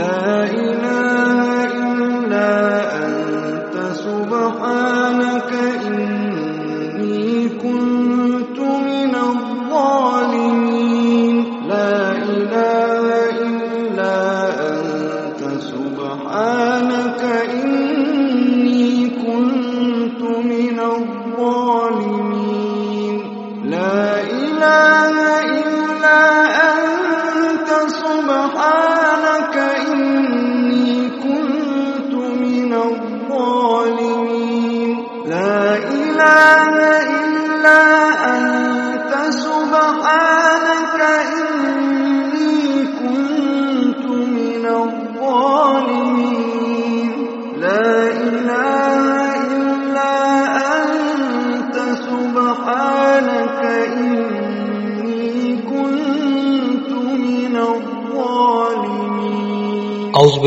لا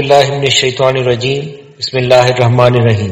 باللہ من الشیطان الرجیم، بسم اللہ الرحمن الرحیم۔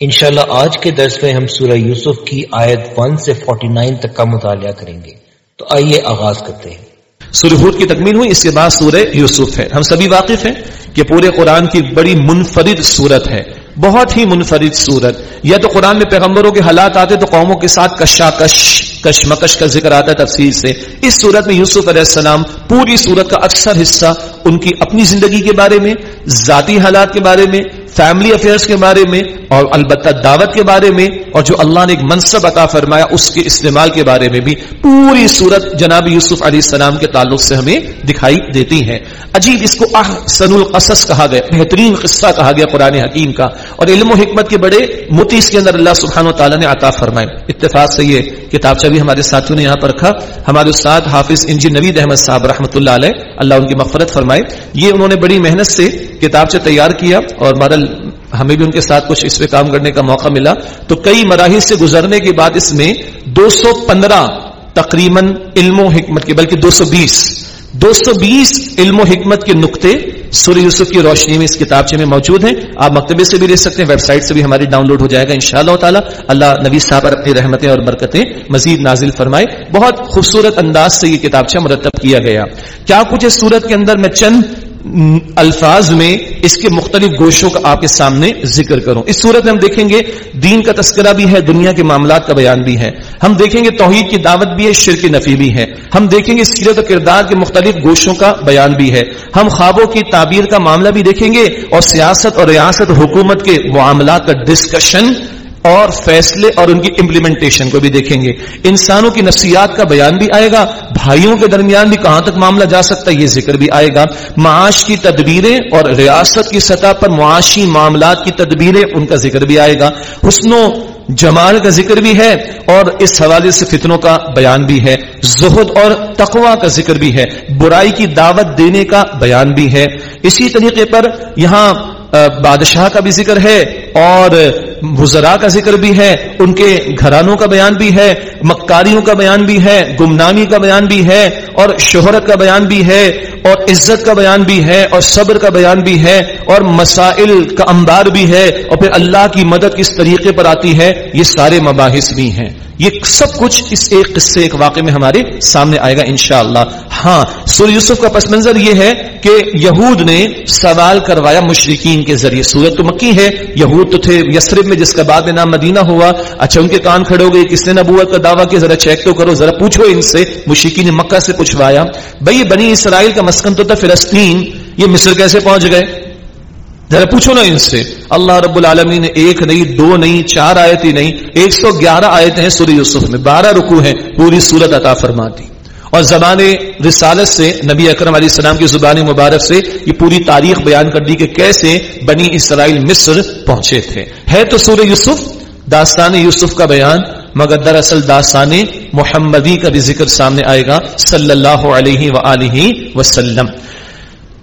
انشاءاللہ آج کے درس میں ہم سورہ یوسف کی آیت 1 سے 49 تک کا مطالعہ کریں گے۔ تو آئیے آغاز کرتے ہیں۔ سورہ ہود کی تکمیل ہوئی، اس کے بعد سورہ یوسف ہے۔ ہم سبھی واقف ہیں کہ پورے قرآن کی بڑی منفرد صورت ہے۔ بہت ہی منفرد صورت۔ یا تو قرآن میں پیغمبروں کے حالات آتے تو قوموں کے ساتھ کشاکش، کشمکش کا ذکر آتا ہے تفصیل سے۔ اس صورت میں یوسف علیہ السلام پوری صورت کا اکثر حصہ ان کی اپنی زندگی کے بارے میں، ذاتی حالات کے بارے میں فیملی افیئرس کے بارے میں اور البتہ دعوت کے بارے میں اور جو اللہ نے ایک منصب عطا فرمایا اس کے استعمال کے بارے میں بھی پوری صورت جناب یوسف علیہ السلام کے تعلق سے ہمیں دکھائی دیتی ہے عجیب اس کو احسن القصص کہا گیا، بہترین قصہ کہا گیا قرآن حکیم کا۔ اور علم و حکمت کے بڑے موتی اس کے اندر اللہ سبحانہ و تعالیٰ نے عطا فرمائے۔ اتفاق سے یہ کتابچہ بھی ہمارے ساتھیوں نے یہاں پر رکھا۔ ہمارے استاد حافظ انجی نوید احمد صاحب رحمۃ اللہ علیہ، اللہ ان کی مغفرت فرمائے۔ یہ انہوں نے بڑی محنت سے کتابچہ تیار کیا اور بہرحال ہمیں بھی ان کے ساتھ کچھ اس پہ کام کرنے کا موقع ملا۔ تو کئی مراحل سے گزرنے کے بعد اس میں دو سو پندرہ تقریباً علم و حکمت کے، بلکہ دو سو بیس، دو سو بیس علم و حکمت کے نقطے سورہ یوسف کی روشنی میں اس کتابچے میں موجود ہیں۔ آپ مکتبے سے بھی لے سکتے ہیں، ویب سائٹ سے بھی ہماری ڈاؤن لوڈ ہو جائے گا ان شاء اللہ تعالیٰ۔ اللہ نبی صاحب اپنی رحمتیں اور برکتیں مزید نازل فرمائے۔ بہت خوبصورت انداز سے یہ کتابچہ مرتب کیا گیا۔ کیا کچھ اس صورت کے اندر میں چند الفاظ میں اس کے مختلف گوشوں کا آپ کے سامنے ذکر کروں۔ اس صورت میں ہم دیکھیں گے دین کا تذکرہ بھی ہے، دنیا کے معاملات کا بیان بھی ہے۔ ہم دیکھیں گے توحید کی دعوت بھی ہے، شرک نفی بھی ہے۔ ہم دیکھیں گے سیرت و کردار کے مختلف گوشوں کا بیان بھی ہے۔ ہم خوابوں کی تعبیر کا معاملہ بھی دیکھیں گے اور سیاست اور ریاست حکومت کے معاملات کا ڈسکشن اور فیصلے اور ان کی امپلیمنٹیشن کو بھی دیکھیں گے۔ انسانوں کی نفسیات کا بیان بھی آئے گا، بھائیوں کے درمیان بھی کہاں تک معاملہ جا سکتا ہے، یہ ذکر بھی آئے گا۔ معاش کی تدبیریں اور ریاست کی سطح پر معاشی معاملات کی تدبیریں، ان کا ذکر بھی آئے گا۔ حسن و جمال کا ذکر بھی ہے اور اس حوالے سے فتنوں کا بیان بھی ہے۔ زہد اور تقوا کا ذکر بھی ہے۔ برائی کی دعوت دینے کا بیان بھی ہے۔ اسی طریقے پر یہاں بادشاہ کا بھی ذکر ہے اور بزرا کا ذکر بھی ہے، ان کے گھرانوں کا بیان بھی ہے، مکاریوں کا بیان بھی ہے، گمنامی کا بیان بھی ہے اور شہرت کا بیان بھی ہے اور عزت کا بیان بھی ہے اور صبر کا بیان بھی ہے اور مسائل کا انبار بھی ہے اور پھر اللہ کی مدد کس طریقے پر آتی ہے، یہ سارے مباحث بھی ہیں۔ یہ سب کچھ اس ایک قصے، ایک واقعے میں ہمارے سامنے آئے گا انشاءاللہ۔ ہاں سور یوسف کا پس منظر یہ ہے کہ یہود نے سوال کروایا مشرقین کے ذریعے۔ سورت تو مکی ہے، یہود تو تھے یسرب میں، جس کا بعد میں نام مدینہ ہوا۔ اچھا ان کے کان کھڑے ہو گئے، کس نے نبوت کا دعویٰ کیا؟ ذرا چیک تو کرو، ذرا پوچھو ان سے۔ مشرقین نے مکہ سے پوچھوایا۔ بھائی بنی اسرائیل کا مسکن تو تھا فلسطین، یہ مصر کیسے پہنچ گئے؟ ذرا پوچھو نا ان سے۔ اللہ رب العالمین نے ایک نہیں، دو نہیں، چار آیت ہی نہیں، ایک سو گیارہ آیت ہیں سورہ یوسف میں۔ بارہ رکو ہیں، پوری صورت عطا فرماتی اور زبان رسالت سے، نبی اکرم علیہ السلام کی زبان مبارک سے یہ پوری تاریخ بیان کر دی کہ کیسے بنی اسرائیل مصر پہنچے تھے۔ ہے تو سورہ یوسف؟ داستان یوسف کا بیان۔ مگر دراصل داستان محمدی کا بھی ذکر سامنے آئے گا، صلی اللہ علیہ وآلہ وسلم۔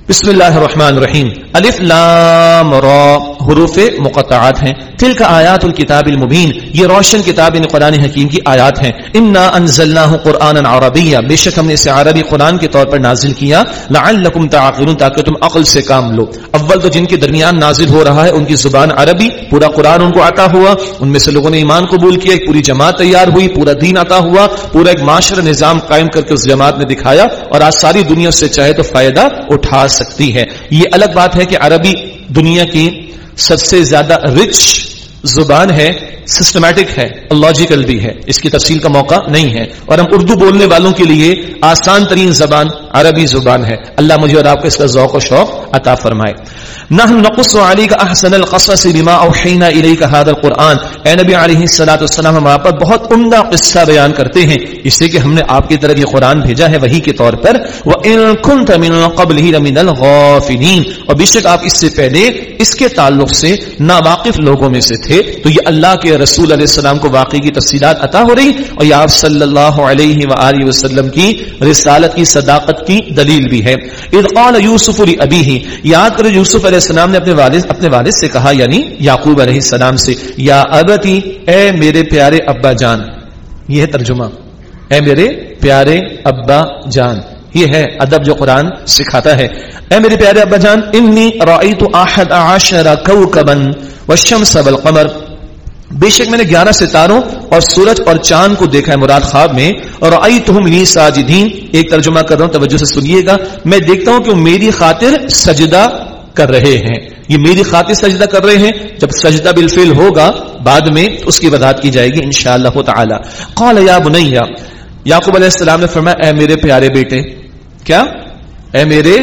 بسم اللہ الرحمن الرحیم. الف لام را. حروف مقطعات ہیں. تل کا آیات الکتاب المبین. یہ روشن کتاب ان قرآن حکیم کی آیات ہیں. انا انزلناہ قرآن عربیہ. بے شک ہم نے اسے عربی قرآن کے طور پر نازل کیا. لعلکم تعقلون تاکہ تم عقل سے کام لو. اول تو جن کے درمیان نازل ہو رہا ہے، ان کی زبان عربی، پورا قرآن ان کو عطا ہوا. ان میں سے لوگوں نے ایمان قبول کیا، ایک پوری جماعت تیار ہوئی، پورا دین عطا ہوا. پورا ایک معاشرہ نظام قائم کر کے اس جماعت نے دکھایا. اور آج ساری دنیا سے چاہے تو فائدہ اٹھا سکتی ہے یہ الگ بات ہے کہ عربی دنیا کی سب سے زیادہ رچ زبان ہے سسٹمیٹک ہے لاجیکل بھی ہے۔ اس کی تفصیل کا موقع نہیں ہے۔ اور ہم اردو بولنے والوں کے لیے آسان ترین زبان عربی زبان ہے۔ اللہ مجھے اور آپ کو اس کا ذوق و شوق عطا فرمائے۔ نحن نقص عليك احسن القصص بما اوحينا اليك هذا القران اے نبی علیہ الصلوۃ والسلام، ہم آپ پر بہت عمدہ قصہ بیان کرتے ہیں۔ اس لیے کہ ہم نے آپ کی طرف یہ قرآن بھیجا ہے وہی کے طور پر۔ وان كنت من قبله لمن الغافلين۔ اور بے شک آپ اس سے پہلے اس کے تعلق سے ناواقف لوگوں میں سے تھے۔ تو یہ اللہ کے رسول علیہ السلام کو واقعی کی تفصیلات عطا ہو رہی۔ اور یہ آپ صلی اللہ علیہ وآلہ وسلم کی رسالت کی صداقت کی دلیل بھی ہے۔ اذ قال یوسف لابیہ یاد کرو یوسف علیہ السلام نے اپنے والد اپنے والد سے کہا یعنی یعقوب علیہ السلام سے، یا ابتی، اے میرے پیارے ابا جان۔ یہ ہے ترجمہ۔ اے میرے پیارے ابا جان۔ یہ ہے ادب جو قرآن سکھاتا ہے۔ اے میرے پیارے ابا جان، انی رأیت احد عشر کوکبا والشمس والقمر۔ بے شک میں نے گیارہ ستاروں اور سورج اور چاند کو دیکھا ہے مراد خواب میں، اور آئی تم لی ساجدین۔ ایک ترجمہ کر رہا ہوں، توجہ سے سنیے گا۔ میں دیکھتا ہوں کہ وہ میری خاطر سجدہ کر رہے ہیں۔ یہ میری خاطر سجدہ کر رہے ہیں۔ جب سجدہ بالفعل ہوگا، بعد میں اس کی وضاحت کی جائے گی انشاءاللہ تعالی۔ قال یا بنیا یعقوب علیہ السلام نے فرمایا، اے میرے پیارے بیٹے، کیا؟ اے میرے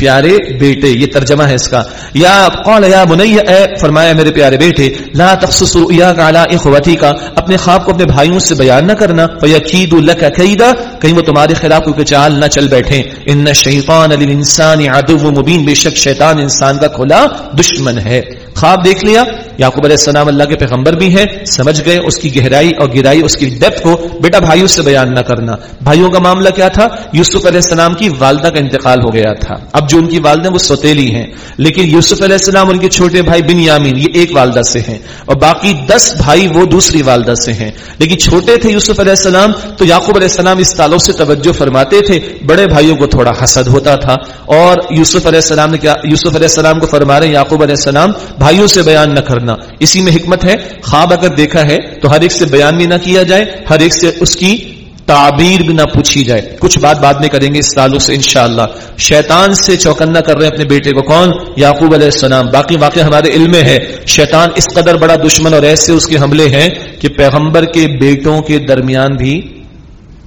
پیارے بیٹے، یہ ترجمہ ہے اس کا۔ یا قال، یا بنی، اے فرمایا میرے پیارے بیٹے، لا تخصصوا اياك على اخوتك، اپنے خواب کو اپنے بھائیوں سے بیان نہ کرنا۔ فیکید لك کیدا، کہیں وہ تمہارے خلاف کوئی چال نہ چل بیٹھے۔ ان الشیطان للانسان عدو مبین، بے شک شیطان انسان کا کھلا دشمن ہے۔ خواب دیکھ لیا۔ یعقوب علیہ السلام اللہ کے پیغمبر بھی ہیں، سمجھ گئے اس کی گہرائی اور گہرائی، اس کی ڈیپتھ کو۔ بیٹا، بھائیوں سے بیان نہ کرنا۔ بھائیوں کا معاملہ کیا تھا؟ یوسف علیہ السلام کی والدہ کا انتقال ہو گیا تھا۔ اب جو ان کی والدہ وہ سوتیلی ہیں۔ لیکن یوسف علیہ السلام، ان کے چھوٹے بھائی بن یامین یہ ایک والدہ سے ہیں۔ اور باقی دس بھائی وہ دوسری والدہ سے ہیں۔ لیکن چھوٹے تھے یوسف علیہ السلام، تو یعقوب علیہ السلام اس تعلق سے توجہ فرماتے تھے۔ بڑے بھائیوں کو تھوڑا حسد ہوتا تھا۔ اور یوسف علیہ السلام نے کیا؟ یوسف علیہ السلام کو فرما رہے یعقوب علیہ السلام بھائیوں سے بیان نہ کرنا۔ اسی میں حکمت ہے، خواب اگر دیکھا ہے تو ہر ایک سے بیان بھی نہ کیا جائے، ہر ایک سے اس کی تعبیر بھی نہ پوچھی جائے۔ کچھ بات بعد میں کریں گے اس تعلق سے انشاءاللہ۔ شیطان سے چوکنا کر رہے ہیں اپنے بیٹے کو کون؟ یعقوب علیہ السلام۔ باقی واقع ہمارے علم میں ہے۔ شیطان اس قدر بڑا دشمن اور ایسے اس کے حملے ہیں کہ پیغمبر کے بیٹوں کے درمیان بھی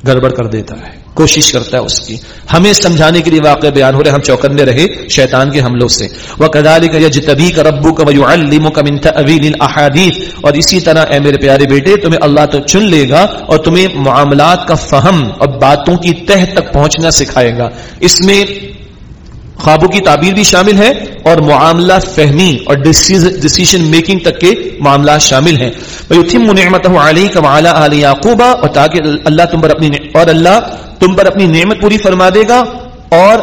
گڑبڑ کر دیتا ہے۔ کوشش کرتا ہے اس کی۔ ہمیں سمجھانے کے لیے واقع بیان ہو رہے ہم چوکندے رہے شیطان کے حملوں سے۔ وہ کدالی کا یجتبی کا ربو کا ویعلم کا من تعویل الاحادیث۔ اور اسی طرح اے میرے پیارے بیٹے، تمہیں اللہ تو چن لے گا اور تمہیں معاملات کا فہم اور باتوں کی تہ تک پہنچنا سکھائے گا۔ اس میں خوابوں کی تعبیر بھی شامل ہے اور معاملہ فہمی اور ڈسیزن میکنگ تک کے معاملات شامل ہیں۔ نعمت علی کا معلّہ علی یعقوبہ اور تاکہ اللہ تم پر اپنی اور اللہ تم پر اپنی نعمت پوری فرما دے گا اور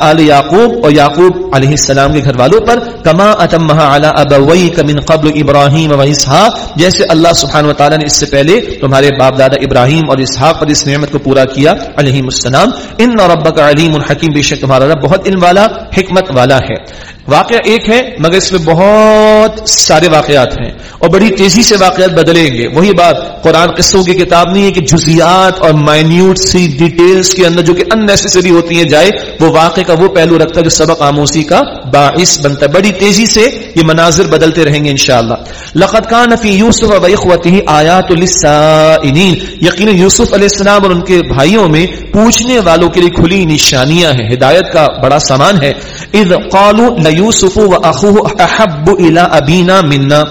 آل یعقوب اور یعقوب علیہ السلام کے گھر والوں پر، کما اتمہا علی ابوئی کمن قبل ابراہیم و اسحاق، جیسے اللہ سبحانہ و تعالی نے اس سے پہلے تمہارے باپ دادا ابراہیم اور اسحاق پر اس نعمت کو پورا کیا علیہ السلام۔ ان ربک علیم الحکیم بے شک تمہارا رب بہت علم والا، حکمت والا ہے۔ واقعہ ایک ہے، مگر اس میں بہت سارے واقعات ہیں۔ اور بڑی تیزی سے واقعات بدلیں گے۔ وہی بات، قرآن قصوں کی کتاب نہیں ہے کہ جزیات اور مائنیوٹ سی ڈیٹیلز کے اندر جو کہ اننیسری ہوتی ہیں جائے جائے وہ واقع کا وہ پہلو رکھتا ہے جو سبق آموزی کا باعث بنتا ہے۔ بڑی تیزی سے یہ مناظر بدلتے رہیں گے انشاءاللہ۔ لقد کان فی یوسف و اخوته آیات للسائلین۔ یقینا یوسف علیہ السلام اور ان کے بھائیوں میں پوچھنے والوں کے لیے کھلی نشانیاں ہیں۔ ہدایت کا بڑا سامان ہے۔ اذ قالوا یوسف و اخوه احب الى ابینا منا۔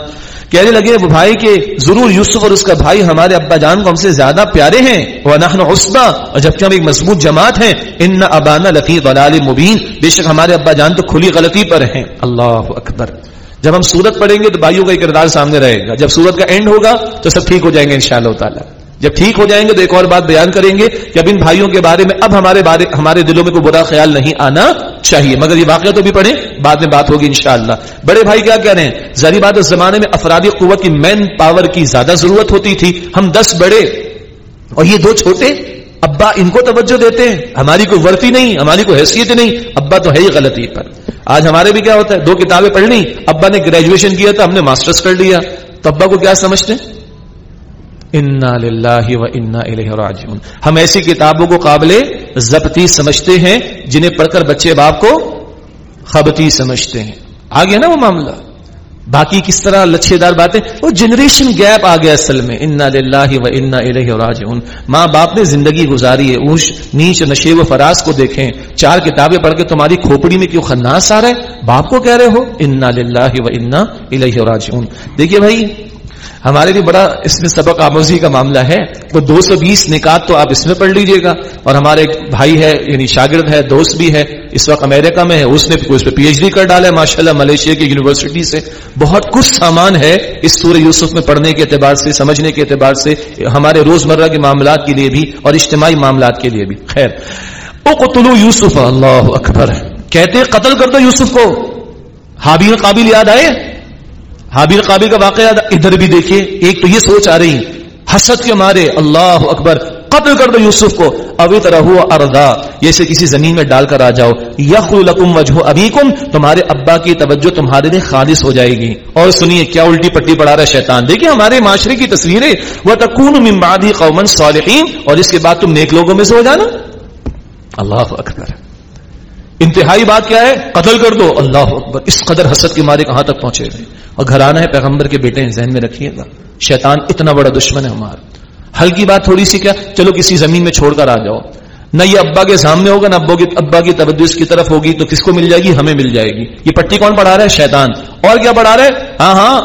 کہنے لگے، وہ بھائی کہ ضرور یوسف اور اس کا بھائی ہمارے ابا جان کو ہم سے زیادہ پیارے ہیں۔ وہ عصبہ اور جبکہ ہم ایک مضبوط جماعت ہیں، ان ابانا لفی ضلال مبین بے شک ہمارے ابا جان تو کھلی غلطی پر ہیں۔ اللہ اکبر۔ جب ہم سورت پڑھیں گے تو بھائیوں کا کردار سامنے رہے گا۔ جب سورت کا اینڈ ہوگا تو سب ٹھیک ہو جائیں گے ان اللہ تعالیٰ۔ جب ٹھیک ہو جائیں گے تو ایک اور بات بیان کریں گے کہ اب ان بھائیوں کے بارے میں اب ہمارے بارے ہمارے دلوں میں کوئی برا خیال نہیں آنا چاہیے۔ مگر یہ واقعہ تو بھی پڑھیں، بعد میں بات ہوگی انشاءاللہ۔ بڑے بھائی کیا کہہ رہے ہیں؟ ذری بات اس زمانے میں افرادی قوت کی مین پاور کی زیادہ ضرورت ہوتی تھی۔ ہم دس بڑے اور یہ دو چھوٹے ابا ان کو توجہ دیتے ہیں۔ ہماری کوئی ورتی نہیں، ہماری کوئی حیثیت نہیں۔ ابا تو ہے ہی غلطی پر۔ آج ہمارے بھی کیا ہوتا ہے؟ دو کتابیں پڑھنی، ابا نے گریجویشن کیا تھا، ہم نے ماسٹرز کر لیا۔ تو ابا کو کیا سمجھتے ہیں؟ انا للہ و انا الیہ راجعون۔ ہم ایسی کتابوں کو قابل ضبطی سمجھتے ہیں جنہیں پڑھ کر بچے باپ کو خبتی سمجھتے ہیں۔ آ گیا نا وہ معاملہ؟ باقی کس طرح لچھے دار باتیں؟ وہ جنریشن گیپ آ گیا اصل میں۔ انا للہ و انا الیہ راجعون۔ ماں باپ نے زندگی گزاری ہے۔ اوش نیچ، نشے و فراز کو دیکھیں۔ چار کتابیں پڑھ کے تمہاری کھوپڑی میں کیوں خناس آ رہا ہے؟ باپ کو کہہ رہے ہو۔ انا للہ و انا الیہ راجعون۔ دیکھیے بھائی ہمارے لیے بڑا اس میں سبق آموزی کا معاملہ ہے وہ دو سو بیس نکات تو آپ اس میں پڑھ لیجیے گا اور ہمارے ایک بھائی ہے یعنی شاگرد ہے، دوست بھی ہے، اس وقت امریکہ میں ہے، اس نے اس پہ پی ایچ ڈی کر ڈالا ہے ماشاء اللہ ملیشیا کی یونیورسٹی سے۔ بہت کچھ سامان ہے اس سورہ یوسف میں پڑھنے کے اعتبار سے، سمجھنے کے اعتبار سے، ہمارے روزمرہ کے معاملات کے لیے بھی اور اجتماعی معاملات کے لیے بھی۔ خیر۔ او قتلو یوسف، اللہ اکبر۔ کہتے قتل کر دو یوسف کو۔ حابیل قابل یاد آئے؟ حابیل قابل کا واقعہ ادھر بھی دیکھیے، ایک تو یہ سوچ آ رہی، حسد کے مارے، اللہ اکبر، قتل کر دو یوسف کو ابھی طرح ہوا اردا جیسے کسی زمین میں ڈال کر آ جاؤ یخ القم وجہ ابھی کم تمہارے ابا کی توجہ تمہارے لیے خالص ہو جائے گی۔ اور سنیے، کیا الٹی پٹی پڑا رہا ہے شیطان؟ دیکھیے، ہمارے معاشرے کی تصویریں وہ تکون ممبادی قومن صالحین اور اس کے بعد تم نیک لوگوں میں سے ہو جانا۔ اللہ اکبر۔ انتہائی بات کیا ہے؟ قتل کر دو۔ اللہ اکبر۔ اس قدر حسد کے مارے کہاں تک پہنچے؟ گئے اور گھرانا ہے پیغمبر کے بیٹے، ذہن میں رکھیے گا شیطان اتنا بڑا دشمن ہے ہمارا۔ ہلکی بات تھوڑی سی کیا؟ چلو کسی زمین میں چھوڑ کر آ جاؤ۔ نہ یہ ابا کے سامنے ہوگا، نہ ابا کی ابا کی توجہ اس کی طرف ہوگی تو کس کو مل جائے گی؟ ہمیں مل جائے گی۔ یہ پٹی کون پڑھا رہا ہے؟ شیطان۔ اور کیا پڑھا رہا ہے؟ ہاں ہاں۔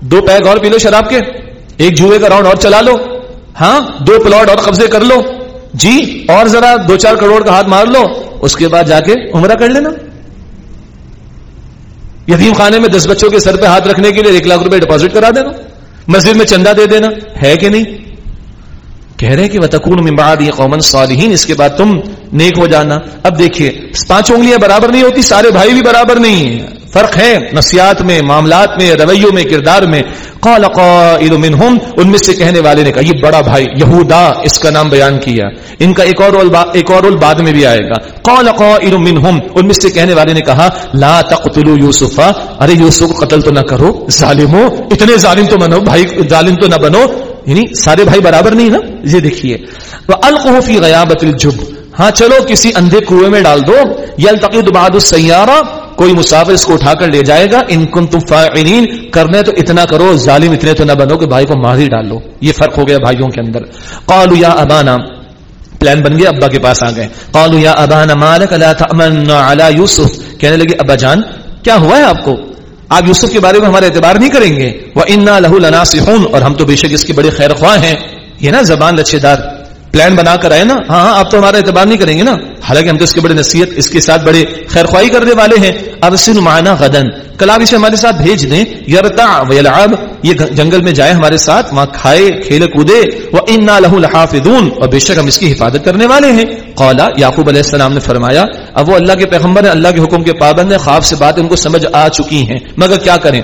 دو پیک اور پی لو شراب کے۔ ایک جوئے کا راؤنڈ اور چلا لو۔ ہاں دو پلاٹ اور قبضے کر لو۔ جی اور ذرا دو چار کروڑ کا ہاتھ مار لو، اس کے بعد جا کے عمرہ کر لینا۔ یتیم خانے میں دس بچوں کے سر پہ ہاتھ رکھنے کے لیے ایک لاکھ روپے ڈپازٹ کرا دینا۔ مسجد میں چندہ دے دینا، ہے کہ نہیں؟ کہہ رہے کہ وتکون من بعد یہ قومن صالحین اس کے بعد تم نیک ہو جانا۔ اب دیکھیے، پانچ انگلیاں برابر نہیں ہوتی، سارے بھائی بھی برابر نہیں ہیں۔ فرق ہے نفسیات میں، معاملات میں، رویوں میں، کردار میں۔ قال قائل منهم ان میں سے کہنے والے نے کہا، یہ بڑا بھائی یہودا، اس کا نام بیان کیا۔ ان کا ایک اور ایک اور بعد میں بھی آئے گا۔ قال قائل منهم ان میں سے کہنے والے نے کہا، لا تقتلوا یوسف ارے یوسف کو قتل تو نہ کرو، ظالمو، اتنے ظالم تو بنو، بھائی، ظالم تو نہ بنو۔ یعنی سارے بھائی برابر نہیں نا؟ یہ دیکھیے۔ وہ فی غیابت الجب ہاں چلو کسی اندھے کنویں میں ڈال دو۔ یلتقط بعد السیارہ کوئی مسافر اس کو اٹھا کر لے جائے گا، ان کن تم فاعلین کرنے تو اتنا کرو، ظالم اتنے تو نہ بنو کہ بھائی کو مار ڈال لو۔ یہ فرق ہو گیا بھائیوں کے اندر۔ قالوا یا ابانا پلان بن گیا، ابا کے پاس آ گئے۔ قالوا یا ابانا مالک لا تأمن علی یوسف۔ کہنے لگے، ابا جان، کیا ہوا ہے آپ کو؟ آپ یوسف کے بارے میں ہمارا اعتبار نہیں کریں گے۔ وہ انا لہو لنا اور ہم تو بے شک اس کی بڑے خیر خواہ ہیں۔ یہ نا زبان لچھے دار۔ پلان بنا کر آئے نا ہاں ہاں آپ تو ہمارا اعتبار نہیں کریں گے نا۔ حالانکہ ہم تو اس کے بڑے نصیحت، اس کے ساتھ بڑے خیر خواہی کرنے والے ہیں۔ اب سن مانا غدن۔ کل آپ اسے ہمارے ساتھ بھیج دیں۔ یرتا ویلعب، یہ جنگل میں جائے ہمارے ساتھ، وہاں کھائے، کھیلے، کودے۔ وہ ان لہو لحافظون۔ اور بے شک ہم اس کی حفاظت کرنے والے ہیں۔ قولا یعقوب علیہ السلام نے فرمایا، اب وہ اللہ کے پیغمبر ہیں، اللہ کے حکم کے پابند ہیں، خواب سے بات ان کو سمجھ آ چکی ہیں۔ مگر کیا کریں؟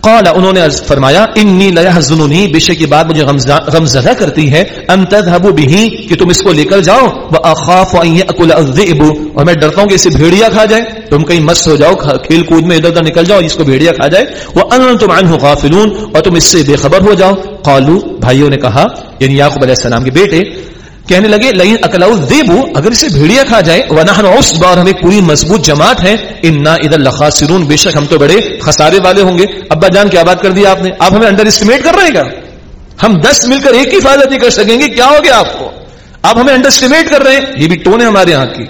قال، انہوں نے فرمایا انی لیحزننی بے شک یہ بات مجھے غم زدہ کرتی ہے، ان تذهبوا به کہ تم اس کو لے کر جاؤ واخاف ان ياكل الذئب اور میں ڈرتا ہوں کہ اسے بھیڑیا کھا جائے۔ تم کہیں مست ہو جاؤ کھیل کود میں ادھر ادھر نکل جاؤ، اس کو بھیڑیا کھا جائے۔ وانتم عنه غافلون اور تم اس سے بے خبر ہو جاؤ۔ قالوا، بھائیوں نے کہا یعنی یعقوب علیہ السلام کے بیٹے کہنے لگے، لئن اکلاؤ دیبو اگر اسے بھیڑیا کھا جائے، ونحن عصبہ اور ہمیں پوری مضبوط جماعت ہے، انا اذا لخاسرون، بے شک ہم تو بڑے خسارے والے ہوں گے۔ ابا جان کیا بات کر دی آپ نے؟ آپ ہمیں انڈر اسٹیمیٹ کر رہے گا ہم دس مل کر ایک کی حفاظت کر سکیں گے، کیا ہو گیا آپ کو؟ آپ ہمیں انڈر اسٹیمیٹ کر رہے ہیں۔ یہ بھی ٹون ہے ہمارے یہاں کی۔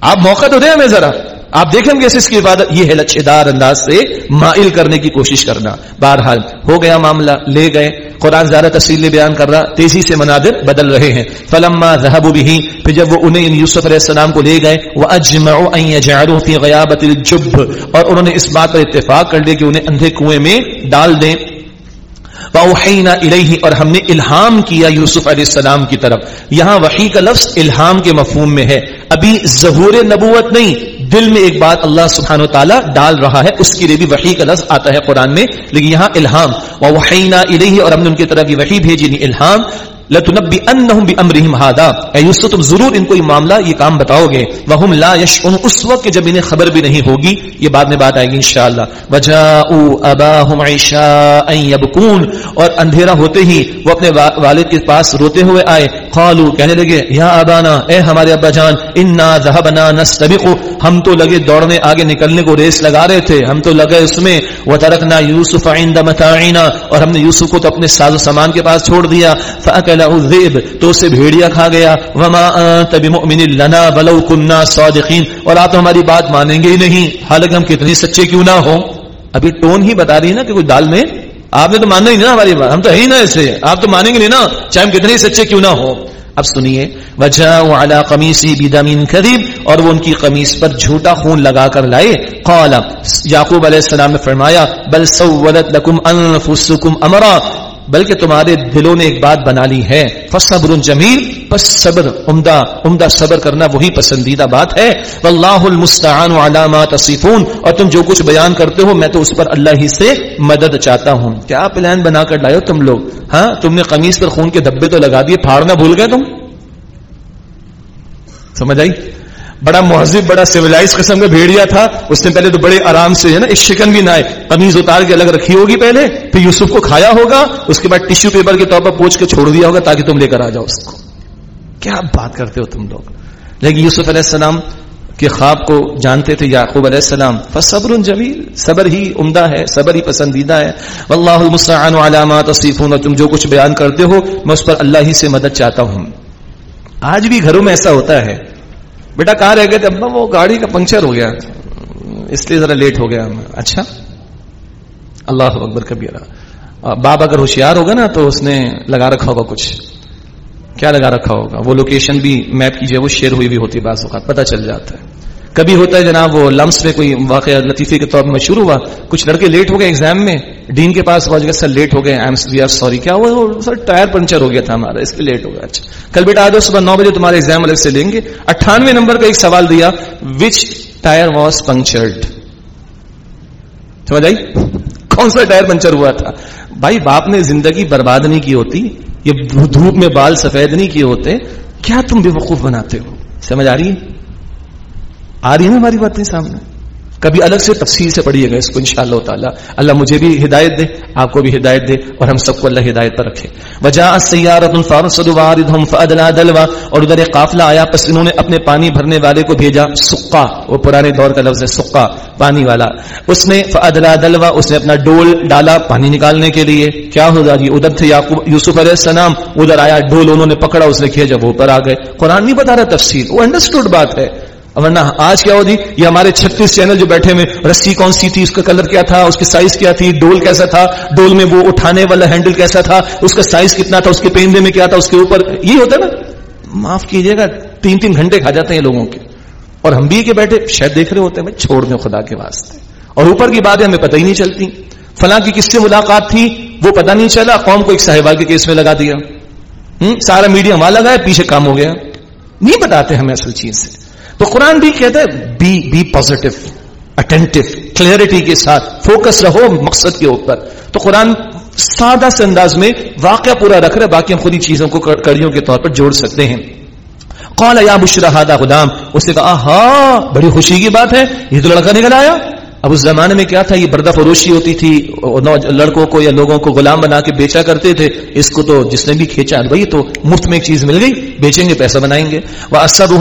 آپ موقع تو دیں ہمیں ذرا۔ آپ دیکھیں گے اس کی عبادت، یہ ہے لچھے دار انداز سے مائل کرنے کی کوشش کرنا۔ بہرحال ہو گیا معاملہ، لے گئے۔ قرآن زیادہ تفصیل انہیں کر رہا، تیزی سے مناظر بدل رہے ہیں۔ فلما ذهبوا به پھر جب وہ انہیں ان یوسف علیہ السلام کو لے گئے واجمعوا ان يجعلوا في غيابه الجب اور انہوں نے اس بات پر اتفاق کر لیا کہ انہیں اندھے کنویں میں ڈال دیں۔ واوحینا الیہ اور ہم نے الہام کیا یوسف علیہ السلام کی طرف۔ یہاں وحی کا لفظ الہام کے مفہوم میں ہے۔ ابھی ظہور نبوت نہیں دل میں ایک بات اللہ سبحانہ و تعالیٰ ڈال رہا ہے، اس کے لیے بھی وحی کا لفظ آتا ہے قرآن میں، لیکن یہاں الہام وحینا الیہ اور ہم نے ان کی طرف یہ وحی بھیجی نہیں الہام لتنبی انہم بی امرہم اے یوسف، تم ضرور ان کو یہ معاملہ، یہ کام بتاؤ گے وہم لا یشعن اس وقت جب انہیں خبر بھی نہیں ہوگی، یہ بعد میں بات آئے گی انشاءاللہ. وجاؤ اباہم عشاء یبکون اور اندھیرا ہوتے ہی وہ اپنے والد کے پاس روتے ہوئے آئے. قالو کہنے لگے، یا ابانا، اے ہمارے ابا جان، انا ذهبنا نستبق. ہم تو لگے دوڑنے آگے نکلنے کو ریس لگا رہے تھے، ہم تو لگے اس میں. وترکنا یوسف عند متاعنا، اور ہم نے یوسف کو تو اپنے ساز و سامان کے پاس چھوڑ دیا. فاکلہ الذئب، تو اسے بھیڑیا کھا گیا۔ وما انت بمؤمن لنا ولو كنا صادقین اور آپ تو ہماری بات مانیں گے ہی نہیں۔ حالانکہ ہم کتنی سچے کیوں نہ ہوں۔ ابھی ٹون ہی بتا رہی ہے نا کہ کوئی دال میں آپ نے تو ماننا ہی نہیں نا ہماری بات۔ ہم تو ہے ہی نا ایسے۔ آپ تو مانیں گے نہیں نا چاہے ہم کتنے سچے کیوں نہ ہو اب سنیے۔ وجہ والا قمیصی بدمین قریب اور وہ ان کی قمیص پر جھوٹا خون لگا کر لائے۔ قال، یعقوب علیہ السلام نے فرمایا، بل سولت لکم انفسکم امرا بلکہ تمہارے دلوں نے ایک بات بنا لی ہے فصبر جمیل، پس صبر عمدہ عمدہ صبر کرنا وہی پسندیدہ بات ہے۔ واللہ المستعان علی تصفون۔ اور تم جو کچھ بیان کرتے ہو، میں تو اس پر اللہ ہی سے مدد چاہتا ہوں۔ کیا پلان بنا کر لائے ہو تم لوگ؟ ہاں تم نے قمیص پر خون کے دھبے تو لگا دیے، پھاڑنا بھول گئے تم؟ سمجھ آئی؟ بڑا مہذب، بڑا سیولائز قسم کا بھیڑیا تھا۔ اس نے پہلے تو بڑے آرام سے، ہے نا شکن بھی نہ آئے۔ قمیض اتار کے الگ رکھی ہوگی پہلے، پھر یوسف کو کھایا ہوگا۔ اس کے بعد ٹیشو پیپر کے طور پر پوچھ کے چھوڑ دیا ہوگا تاکہ تم لے کر آ جاؤ اس کو۔ کیا بات کرتے ہو تم لوگ؟ لیکن یوسف علیہ السلام کے خواب کو جانتے تھے یعقوب علیہ السلام۔ صبر جمیل، صبر ہی عمدہ ہے، صبر ہی پسندیدہ ہے۔ واللہ المستعان علی ما تصفون، تم جو کچھ بیان کرتے ہو، میں اس پر اللہ ہی سے مدد چاہتا ہوں۔ آج بھی گھروں میں ایسا ہوتا ہے۔ بیٹا کہاں رہ گئے تھے؟ ابا وہ گاڑی کا پنکچر ہو گیا۔ اس لیے ذرا لیٹ ہو گیا۔ اچھا۔ اللہ اکبر کبیرا باپ اگر ہوشیار ہوگا نا تو اس نے لگا رکھا ہوگا کچھ۔ کیا لگا رکھا ہوگا؟ وہ لوکیشن بھی میپ کی جو ہے وہ شیئر ہوئی بھی ہوتی ہے بعض اوقات۔ پتہ چل جاتا ہے۔ کبھی ہوتا ہے جناب وہ لمس میں کوئی واقعہ لطیفے کے طور پر شروع ہوا، کچھ لڑکے لیٹ ہو گئے ایگزام میں، ڈین کے پاس پہنچ گئے، سر لیٹ ہو گئے سوری کیا ہوا؟ سر ٹائر پنچر ہو گیا تھا ہمارا، اس لیے لیٹ ہو گیا اچھا کل بیٹا آ جاؤ، صبح نو بجے تمہارے ایگزام الگ سے لیں گے۔ اٹھانوے نمبر کا ایک سوال دیا وچ ٹائر واز پنکچرڈ سمجھ آئی؟ کون سا ٹائر پنچر ہوا تھا؟ بھائی، باپ نے زندگی برباد نہیں کی ہوتی، یہ دھوپ میں بال سفید نہیں کیے ہوتے، کیا تم بے وقوف بناتے ہو؟ سمجھ آ رہی ہے؟ آ رہی ہے ہماری باتیں سامنے؟ کبھی الگ سے تفصیل سے پڑھیے گا اس کو انشاءاللہ تعالی۔ اللہ مجھے بھی ہدایت دے، آپ کو بھی ہدایت دے اور ہم سب کو اللہ ہدایت پر رکھے۔ وجہ سیارت الفارسد واردهم فادلا دلوا اور ادھر ایک قافلہ آیا، پس انہوں نے اپنے پانی بھرنے والے کو بھیجا سقا وہ پرانے دور کا لفظ ہے سقا پانی والا۔ اس نے فادلا دلوا اس نے اپنا ڈول ڈالا پانی نکالنے کے لیے۔ کیا ہو جا جی؟ ادھر تھے یعقوب، یوسف علیہ السلام، ادھر آیا ڈول، انہوں نے پکڑا، اس نے کھینچا جب وہ اوپر آ گئے۔ قرآن نہیں بتا رہا تفصیل، وہ انڈرسٹوڈ بات ہے۔ ورنہ آج کیا ہوتی یہ ہمارے چھتیس چینل جو بیٹھے ہوئے رسی کون سی تھی؟ اس کا کلر کیا تھا؟ اس کی سائز کیا تھی؟ ڈول کیسا تھا؟ ڈول میں وہ اٹھانے والا ہینڈل کیسا تھا؟ اس کا سائز کتنا تھا؟ اس کے پیندے میں کیا تھا؟ اس کے اوپر یہ ہوتا ہے نا۔ معاف کیجیے گا، تین تین گھنٹے کھا جاتے ہیں لوگوں کے۔ اور ہم بھی کے بیٹھے، شاید دیکھ رہے ہوتے ہیں چھوڑ دیں خدا کے واسطے۔ اور اوپر کی باتیں ہمیں پتہ ہی نہیں چلتی۔ فلاں کی کس سے ملاقات تھی؟ وہ پتہ نہیں چلا۔ قوم کو ایک صاحبہ کے کیس میں لگا دیا۔ سارا میڈیا وہاں لگا ہے، پیچھے کام ہو گیا۔ نہیں بتاتے ہمیں اصل چیز سے۔ تو قرآن بھی کہتا ہے be be positive attentive clarity کے ساتھ فوکس رہو مقصد کے اوپر. تو قرآن سادہ سے انداز میں واقعہ پورا رکھ رہا ہے، باقی ہم خود ہی چیزوں کو کڑیوں کے طور پر جوڑ سکتے ہیں۔ قال، یا بشرا ہادا غلام. اس نے کہا ہاں بڑی خوشی کی بات ہے، یہ تو لڑکا نکل آیا. اب اس زمانے میں کیا تھا؟ یہ بردہ فروشی ہوتی تھی لڑکوں کو یا لوگوں کو غلام بنا کے بیچا کرتے تھے، اس کو تو جس نے بھی کھینچا بھائی تو مفت میں ایک چیز مل گئی، بیچیں گے، پیسہ بنائیں گے۔ وہ اثر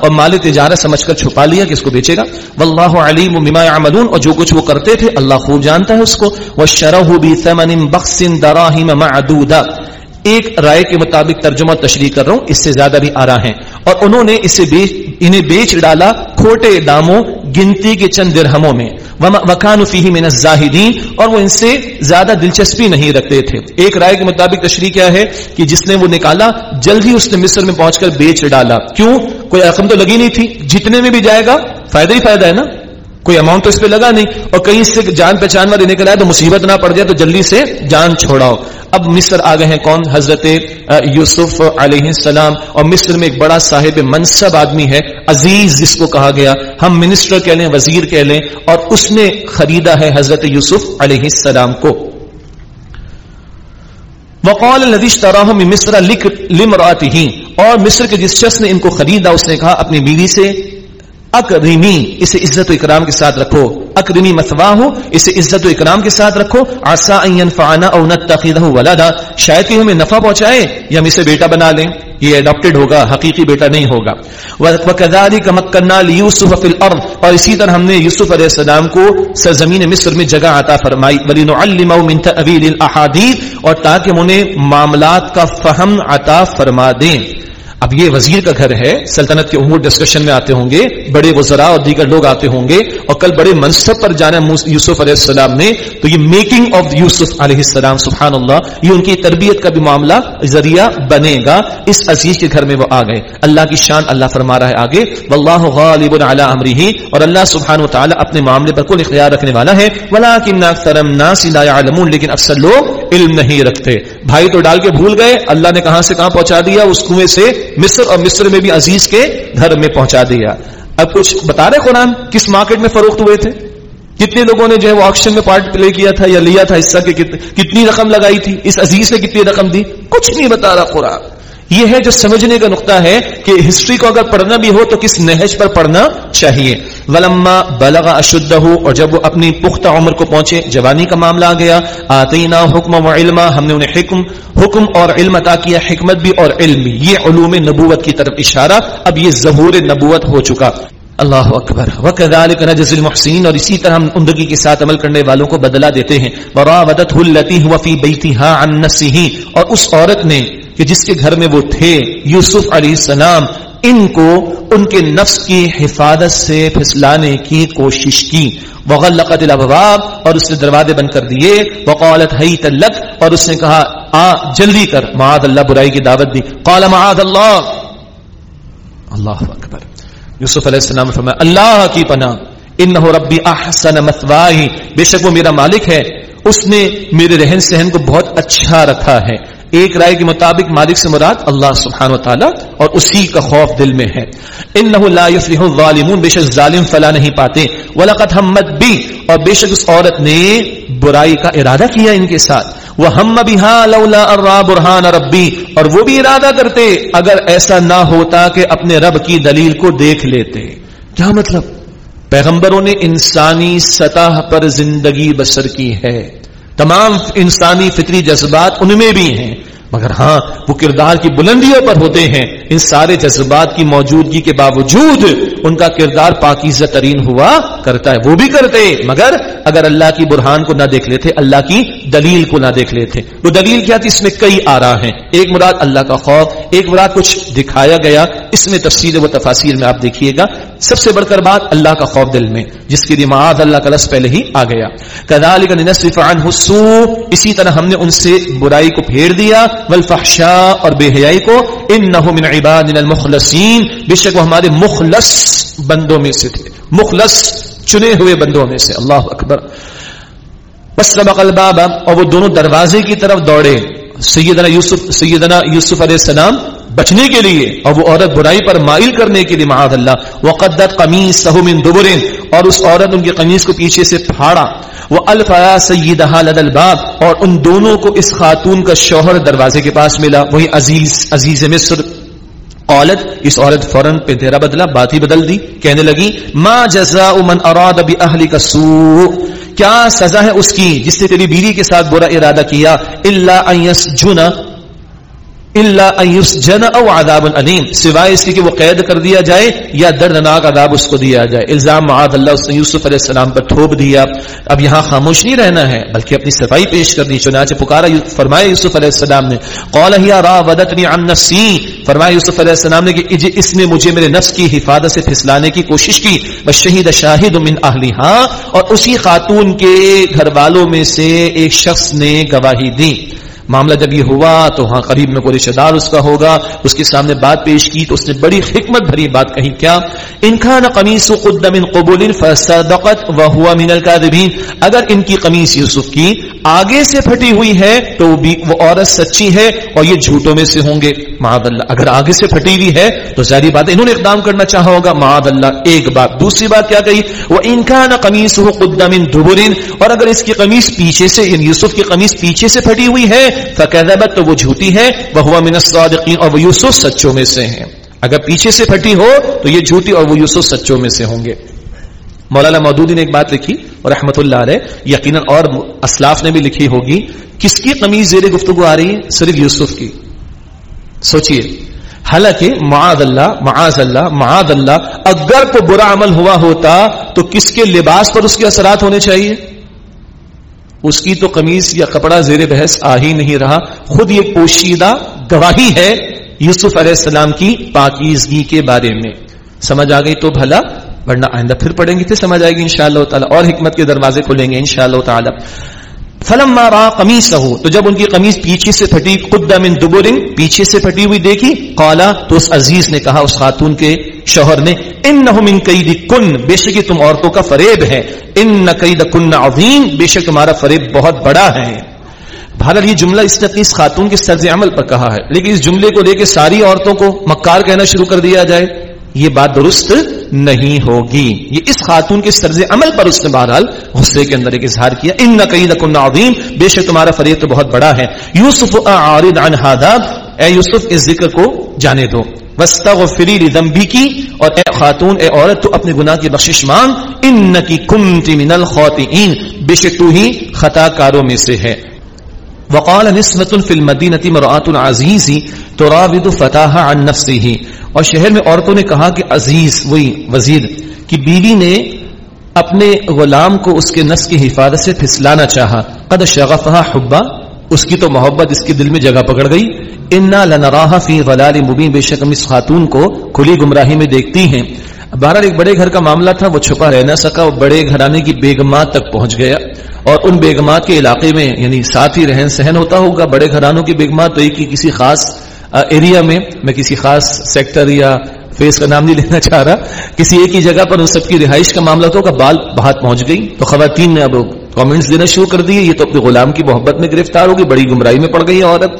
اور مال تجارت سمجھ کر چھپا لیا کہ اس کو بیچے گا۔ واللہ علیم بما يعملون، اور جو کچھ وہ کرتے تھے، اللہ خوب جانتا ہے اس کو۔ وہ شرح بھی ثمن بخس دراہم معدودہ ایک رائے کے مطابق ترجمہ تشریح کر رہا ہوں، اس سے زیادہ بھی آ رہا ہے اور انہوں نے اسے بیچ، انہیں بیچ ڈالا کھوٹے داموں، گنتی کے چند درہموں میں۔ وکان فیہ من الزاہدین، اور وہ ان سے زیادہ دلچسپی نہیں رکھتے تھے۔ ایک رائے کے مطابق تشریح کیا ہے کہ جس نے وہ نکالا جلدی اس نے مصر میں پہنچ کر بیچ ڈالا۔ کیوں؟ کوئی رقم تو لگی نہیں تھی۔ جتنے میں بھی جائے گا، فائدہ ہی فائدہ ہے نا؟ کوئی اماؤنٹ تو اس پہ لگا نہیں اور کہیں سے جان پہچان والے نکل آئے تو مصیبت نہ پڑ جائے تو جلدی سے جان چھوڑاؤ۔ اب مصر آ گئے ہیں کون؟ حضرت یوسف علیہ السلام۔ اور مصر میں ایک بڑا صاحب منصب آدمی ہے، عزیز جس کو کہا گیا۔ ہم منسٹر کہہ لیں، وزیر کہہ لیں۔ اور اس نے خریدا ہے حضرت یوسف علیہ السلام کو۔ وقال الذي اشتراه من مصر لمراته اور مصر کے جس شخص نے ان کو خریدا، اس نے کہا، اپنی بیوی سے اکریمی اسے عزت و اکرام کے ساتھ رکھو۔ اکرمی مسوا ہو، اسے عزت و اکرام کے ساتھ رکھو۔ آسا فانا او نتخذہ ولدا۔ شاید کہ ہمیں نفع پہنچائے، یا ہم اسے بیٹا بنا لیں۔ یہ اڈاپٹڈ ہوگا، حقیقی بیٹا نہیں ہوگا۔ وکذالک مکننا لیوسف فی الارض۔ اور اسی طرح ہم نے یوسف علیہ السلام کو سرزمین مصر میں جگہ عطا فرمائی۔ ولنعلمه من تاویل الاحادیث۔ اور تاکہ ہم انہیں معاملات کا فہم عطا فرما دیں۔ اب یہ وزیر کا گھر ہے، سلطنت کے امور ڈسکشن میں آتے ہوں گے، بڑے وزراء اور دیگر لوگ آتے ہوں گے اور کل بڑے منصب پر جانا یوسف علیہ السلام نے۔ تو یہ میکنگ آف یوسف علیہ السلام سبحان اللہ یہ ان کی تربیت کا بھی معاملہ ذریعہ بنے گا۔ اس عزیز کے گھر میں وہ آ گئے۔ اللہ کی شان اللہ فرما رہا ہے آگے۔ واللہ غالب علی امرہ۔ اور اللہ سبحانہ وتعالی اپنے معاملے پر کل اختیار رکھنے والا ہے۔ ولکن اکثر الناس لا يعلمون لیکن اکثر لوگ علم نہیں رکھتے۔ بھائی تو ڈال کے بھول گئے، اللہ نے کہاں سے کہاں پہنچا دیا؟ اس کنویں سے مصر اور مصر میں بھی عزیز کے گھر میں پہنچا دیا۔ اب کچھ بتا رہے قرآن؟ کس مارکیٹ میں فروخت ہوئے تھے؟ کتنے لوگوں نے جو ہے وہ آکشن میں پارٹ پلے کیا تھا یا لیا تھا حصہ کے کتنی رقم لگائی تھی؟ اس عزیز نے کتنی رقم دی؟ کچھ نہیں بتا رہا قرآن۔ یہ ہے جو سمجھنے کا نقطہ ہے کہ ہسٹری کو اگر پڑھنا بھی ہو تو کس نہج پر پڑھنا چاہیے۔ ولما بلغ اشدہ اور جب وہ اپنی پختہ عمر کو پہنچے، جوانی کا معاملہ آ گیا۔ آتینا حکم و علم، ہم نے انہیں حکم حکم اور علم عطا کیا، حکمت بھی اور علم بھی یہ علوم نبوت کی طرف اشارہ۔ اب یہ ظہور نبوت ہو چکا۔ اللہ اکبر۔ وکذالک نجز المحسنین اور اسی طرح ہم عمدگی کے ساتھ عمل کرنے والوں کو بدلہ دیتے ہیں۔ وراودته التي هو في بيتها عن نفسه اور اس عورت نے کہ جس کے گھر میں وہ تھے، یوسف علیہ السلام، ان کو ان کے نفس کی حفاظت سے پھسلانے کی کوشش کی۔ وغلقت الابواب اور اس نے دروازے بند کر دیے۔ وقالت حیت لک اور اس نے کہا، آ، جلدی کر۔ معاذ اللہ، برائی کی دعوت دی۔ قال معاذ اللہ۔ اللہ اکبر۔ یوسف علیہ السلام نے فرمایا، اللہ کی پناہ۔ انہ ربی احسن مثواہی۔ بے شک وہ میرا مالک ہے۔ اس نے میرے رہن سہن کو بہت اچھا رکھا ہے۔ ایک رائے کے مطابق مالک سے مراد اللہ سبحانہ و تعالی اور اسی کا خوف دل میں ہے۔ انه لا يفلح الظالمون، بے شک ظالم فلا نہیں پاتے۔ ولقد همت بی، اور بے شک اس عورت نے برائی کا ارادہ کیا ان کے ساتھ۔ وہ ہم بها لولا ارا برهان ربی اور وہ بھی ارادہ کرتے اگر ایسا نہ ہوتا کہ اپنے رب کی دلیل کو دیکھ لیتے۔ کیا مطلب؟ پیغمبروں نے انسانی سطح پر زندگی بسر کی ہے۔ تمام انسانی فطری جذبات ان میں بھی ہیں۔ مگر ہاں وہ کردار کی بلندیوں پر ہوتے ہیں۔ ان سارے جذبات کی موجودگی کے باوجود ان کا کردار پاکیزہ ترین ہوا کرتا ہے۔ وہ بھی کرتے، مگر اگر اللہ کی برہان کو نہ دیکھ لیتے، اللہ کی دلیل کو نہ دیکھ لیتے۔ وہ دلیل کیا تھی؟ اس میں کئی آ رہا ہیں۔ ایک مراد اللہ کا خوف، ایک مراد کچھ دکھایا گیا۔ اس میں تفصیل و تفاصیر میں آپ دیکھیے گا۔ سب سے بڑھ کر بات اللہ کا خوف دل میں، جس کی نماز اللہ کا لفظ پہلے ہی آ گیا۔ کدال اسی طرح ہم نے ان سے برائی کو پھیر دیا۔ والفحشاء اور بے حیائی کو انه من عبادنا المخلصین۔ بے شک وہ ہمارے مخلص بندوں میں سے تھے۔ مخلص چنے ہوئے بندوں میں سے۔ اللہ اکبر۔ بس سبق الباب اور وہ دونوں دروازے کی طرف دوڑے۔ سیدنا یوسف سیدنا یوسف علیہ السلام بچنے کے لیے اور وہ عورت برائی پر مائل کرنے کے لیے، معاذ اللہ، وقدت قمیص من دبرن اور اس عورت ان کی قمیص کو پیچھے سے پھاڑا۔ وہ الفیا سیدہ لد الباب۔ اور ان دونوں کو اس خاتون کا شوہر دروازے کے پاس ملا۔ وہی عزیز عزیز مصر۔ قالت، اس عورت فوراً پہ تیرا بدلا بات ہی بدل دی۔ کہنے لگی، ما جزاء من اراد باهلك سوء۔ کیا سزا ہے اس کی جس نے تیری بیوی کے ساتھ برا ارادہ کیا؟ الا ان يسجن اللہ جن او عذاب علیم سوائے اس کی کہ وہ قید کر دیا جائے یا دردناک عذاب اس کو دیا جائے. الزام معاذ اللہ اس نے یوسف علیہ السلام پر تھوپ دیا. اب یہاں خاموش نہیں رہنا ہے، بلکہ اپنی صفائی پیش کر دی چنانچہ پکارا فرمایا یوسف علیہ السلام نے، قال ہی راودتنی عن نفسی فرمایا یوسف علیہ السلام نے کہ اس نے مجھے میرے نفس کی حفاظت سے پھسلانے کی کوشش کی. بس شہید شاہد من اہلها اور اسی خاتون کے گھر والوں میں سے ایک شخص نے گواہی دی۔ معاملہ جب یہ ہوا تو ہاں قریب میں کوئی رشتہ دار اس کا ہوگا، اس کے سامنے بات پیش کی تو اس نے بڑی حکمت بھری بات کہی، کیا؟ انخان قمیص قد من قبول فصدقت وهو من الكاذبین اگر ان کی قمیص یوسف کی آگے سے پھٹی ہوئی ہے تو بھی، وہ عورت سچی ہے اور یہ جھوٹوں میں سے ہوں گے۔ معاد اللہ، اگر آگے سے پھٹی ہوئی ہے تو ظاہری بات، انہوں نے اقدام کرنا چاہا ہوگا۔ معاد اللہ، ایک بات۔ دوسری بات کیا کہی؟ وہ ان کا نہ قمیص ہو قدم دبرین اور اگر اس کی قمیص پیچھے سے یعنی یوسف کی قمیص پیچھے سے پھٹی ہوئی ہے فقیدت تو وہ جھوٹی ہے۔ وہ ہوا من الصادقین اور وہ یوسف سچوں میں سے ہیں۔ اگر پیچھے سے پھٹی ہو، تو یہ جھوٹی اور وہ یوسف سچوں میں سے ہوں گے۔ مولانا مودودی نے ایک بات لکھی، اور رحمت اللہ علیہ، یقیناً اور اسلاف نے بھی لکھی ہوگی۔ کس کی قمیض زیر گفتگو آ رہی ہے؟ صرف یوسف کی۔ سوچئے۔ حالانکہ معاذ اللہ معاذ اللہ معاذ اللہ، اگر تو برا عمل ہوا ہوتا، تو کس کے لباس پر اس کے اثرات ہونے چاہیے؟ اس کی تو قمیض یا کپڑا زیر بحث آ ہی نہیں رہا۔ خود یہ پوشیدہ گواہی ہے یوسف علیہ السلام کی پاکیزگی کے بارے میں۔ سمجھ آ گئی تو بھلا، ورنہ آئندہ پھر پڑھیں گے، پھر سمجھ آئے گی ان اللہ تعالی۔ اور حکمت کے دروازے کھلیں گے ان اللہ تعالی۔ فلم مارا قمیص ہو تو جب ان کی قمیص پیچھے سے پھٹی خود من پیچھے سے پھٹی ہوئی دیکھی، قالا، تو اس عزیز نے کہا اس خاتون کے شوہر نے ان من قید کن، بے شک تم عورتوں کا فریب ہے، ان نہ قید کن عظیم، بے شک تمہارا فریب بہت بڑا ہے۔ بھارت یہ جملہ اس نے اپنی اس خاتون کے سرز عمل پر کہا ہے، لیکن اس جملے کو لے کے ساری عورتوں کو مکار کہنا شروع کر دیا جائے۔ یہ بات درست نہیں ہوگی۔ یہ اس خاتون کے طرز عمل پر اس نے بہرحال غصے کے اندر ایک اظہار کیا۔ ان نقید عظیم، بے شک تمہارا فریق تو بہت بڑا ہے۔ یوسف اعرض عن هذا، اے یوسف، اس ذکر کو جانے دو۔ واستغفری لذنبی کی اور اے خاتون، اے عورت، تو اپنے گناہ کی بخشش مانگ۔ انکی کنت من الخاطئین بے شک تو ہی خطا کاروں میں سے ہے۔ وقال نسمت فی المدینہ مرآت العزیز تراود فتاها عن نفسه. اور شہر میں عورتوں نے کہا کہ عزیز، وہی وزیر کی بیوی نے اپنے غلام کو اس کے نس کی حفاظت سے پھسلانا چاہا۔ قد شغفہ حبا، اس کی تو محبت اس کے دل میں جگہ پکڑ گئی۔ انا لنراہ فی غلال مبین بے شک اس خاتون کو کھلی گمراہی میں دیکھتی ہیں۔ بہرحال ایک بڑے گھر کا معاملہ تھا، وہ چھپا رہ نہ سکا وہ بڑے گھرانے کی بیگمات تک پہنچ گیا۔ اور ان بیگمات کے علاقے میں یعنی ساتھ ہی رہن سہن ہوتا ہوگا، بڑے گھرانوں کی بیگمات، تو ایک ہی کسی خاص ایریا میں میں کسی خاص سیکٹر یا فیس کا نام نہیں لینا چاہ رہا، کسی ایک ہی جگہ پر ان سب کی رہائش کا معاملہ تو کا بال بہت پہنچ گئی۔ تو خواتین نے اب کامنٹس دینا شروع کر دیے، یہ تو اپنے غلام کی محبت میں گرفتار ہوگی، بڑی گمراہی میں پڑ گئی ہے عورت۔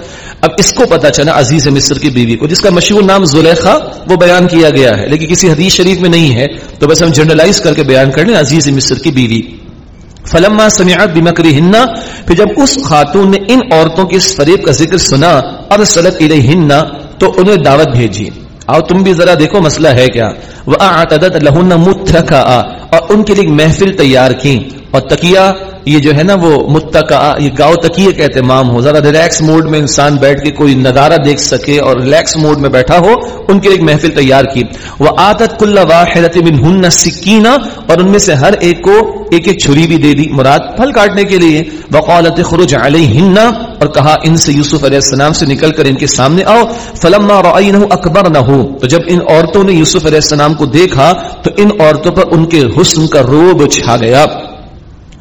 اب اس کو پتا چلا عزیز مصر کی بیوی کو، جس کا مشہور نام زلیخا وہ بیان کیا گیا ہے، لیکن کسی حدیث شریف میں نہیں ہے۔ تو بس ہم جنرلائز کر کے بیان کر لیں، عزیز مصر کی بیوی۔ فلما سمعت بمکرہن پھر جب اس خاتون نے ان عورتوں کے اس فریب کا ذکر سنا اور سلط الیہن، تو انہیں دعوت بھیجی۔ آؤ تم بھی ذرا دیکھو مسئلہ ہے کیا۔ وَأَعْتَدَتْ لَهُنَّ مُتَّكَآ اور ان کے لیے محفل تیار کی اور تکیہ، یہ جو ہے نا وہ متقا یہ گاؤ تکیے کا اہتمام ہو۔ ذرا ریلیکس موڈ میں انسان بیٹھ کے کوئی نظارہ دیکھ سکے اور ریلیکس موڈ میں بیٹھا ہو، ان کے لیے ایک محفل تیار کی۔ وہ آتت کل واحد منہن سکینہ اور ان میں سے ہر ایک کو ایک ایک چھری بھی دے دی۔ مراد پھل کاٹنے کے لیے۔ وقالت خروج علیہن اور کہا، ان سے یوسف علیہ السلام سے نکل کر ان کے سامنے آؤ۔ فلما رأینہ اکبر نہ ہو تو جب ان عورتوں نے یوسف علیہ السلام کو دیکھا، تو ان عورتوں پر ان کے حسن کا روب چھا گیا۔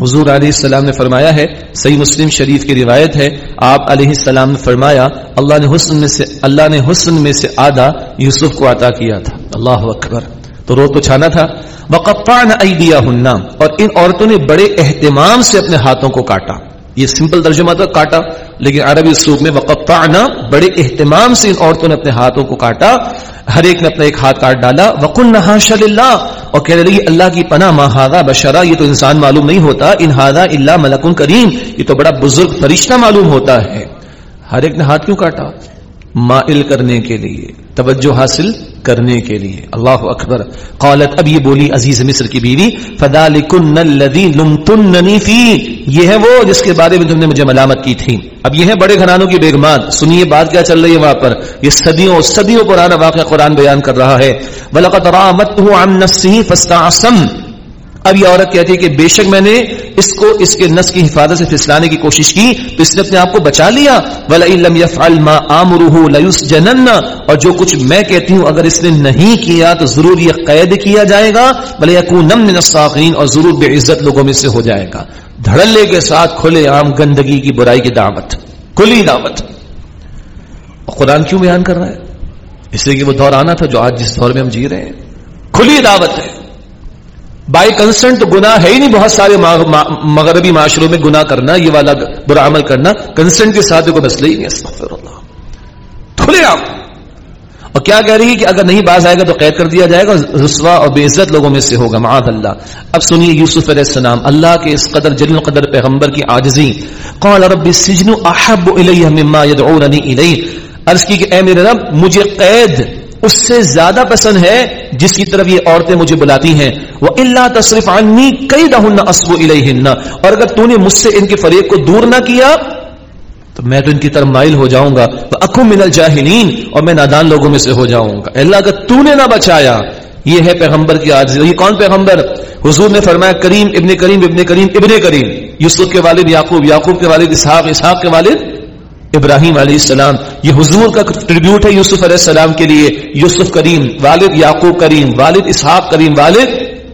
حضور علیہ السلام نے فرمایا ہے، صحیح مسلم شریف کی روایت ہے، آپ علیہ السلام نے فرمایا، اللہ نے حسن میں سے، اللہ نے حسن میں سے آدھا یوسف کو عطا کیا تھا۔ اللہ اکبر۔ تو رو تو چھانا تھا۔ وقفان ایدیا اور ان عورتوں نے بڑے اہتمام سے اپنے ہاتھوں کو کاٹا۔ یہ سمپل ترجمہ تھا، کاٹا۔ لیکن عربی اسلوب میں وقفانا بڑے اہتمام سے ان عورتوں نے اپنے ہاتھوں کو کاٹا۔ ہر ایک نے اپنا ایک ہاتھ کاٹ ڈالا۔ وکن نہ اللہ اور کہنے لگی، اللہ کی پناہ مہادا بشرا، یہ تو انسان معلوم نہیں ہوتا۔ انہادا اللہ ملکن کریم یہ تو بڑا بزرگ فرشتہ معلوم ہوتا ہے۔ ہر ایک نے ہاتھ کیوں کاٹا؟ مائل کرنے کے لیے۔ توجہ حاصل کرنے کے لیے۔ اللہ اکبر۔ قالت، اب یہ بولی عزیز مصر کی بیوی فذالکن الذی لمتننی فی یہ ہے وہ جس کے بارے میں تم نے مجھے ملامت کی تھی۔ اب یہ ہے بڑے گھرانوں کی بیگمات سنیے بات کیا چل رہی ہے وہاں پر۔ یہ صدیوں صدیوں پرانا واقعہ قرآن بیان کر رہا ہے۔ اب یہ عورت کہتی ہے کہ بے شک میں نے اس کو اس کے نس کی حفاظت سے پھسلانے کی کوشش کی تو اس نے اپنے آپ کو بچا لیا۔ وَلَئِن يَفْعَلْ مَا اور جو کچھ میں کہتی ہوں اگر اس نے نہیں کیا تو ضرور یہ قید کیا جائے گا۔ وَلَيَكُونَ مِنَ الصَّاغِينَ اور ضرور بے عزت لوگوں میں سے ہو جائے گا۔ دھڑلے کے ساتھ کھلے عام گندگی کی برائی کی دعوت۔ کھلی دعوت۔ قرآن کیوں بیان کر رہا ہے؟ اس لیے کہ وہ دور آنا تھا جو آج جس دور میں ہم جی رہے ہیں۔ کھلی دعوت ہے۔ بائی کنسنٹ تو گنا ہے ہی نہیں بہت سارے مغربی معاشروں میں گنا کرنا، یہ والا برا عمل کرنا کنسنٹ کے ساتھ کوئی مسئلہ ہی نہیں استغفر اللہ کھلے آپ۔ اور کیا کہہ رہی ہے کہ اگر نہیں باز آئے گا تو قید کر دیا جائے گا؟ رسوا اور بے عزت لوگوں میں سے ہوگا، معاذ اللہ۔ اب سنیے یوسف علیہ السلام، اللہ کے اس قدر جلیل قدر پیغمبر کی عاجزی۔ قال رب السجن احب الیہ مما يدعوننی الیہ عرض کی کہ اے میرے رب، مجھے قید اس سے زیادہ پسند ہے جس کی طرف یہ عورتیں مجھے بلاتی ہیں۔ وہ اللہ تصرف عنی کئی دہن اسبو اور اگر تو نے مجھ سے ان کے فریق کو دور نہ کیا، تو میں تو ان کی طرف مائل ہو جاؤں گا۔ اکم من الجاہلین اور میں نادان لوگوں میں سے ہو جاؤں گا۔ اللہ کا تو نے نہ بچایا، یہ ہے پیغمبر کی آج یہ کون پیغمبر؟ حضور نے فرمایا، کریم ابن کریم ابن کریم ابن کریم۔ یوسف کے والد، یعقوب یعقوب کے والد، اسحاق اسحاق کے والد۔ ابراہیم علیہ السلام، یہ حضور کا ٹریبیوٹ ہے یوسف علیہ السلام کے لیے، یوسف کریم، والد یعقوب کریم، والد اسحاق کریم، والد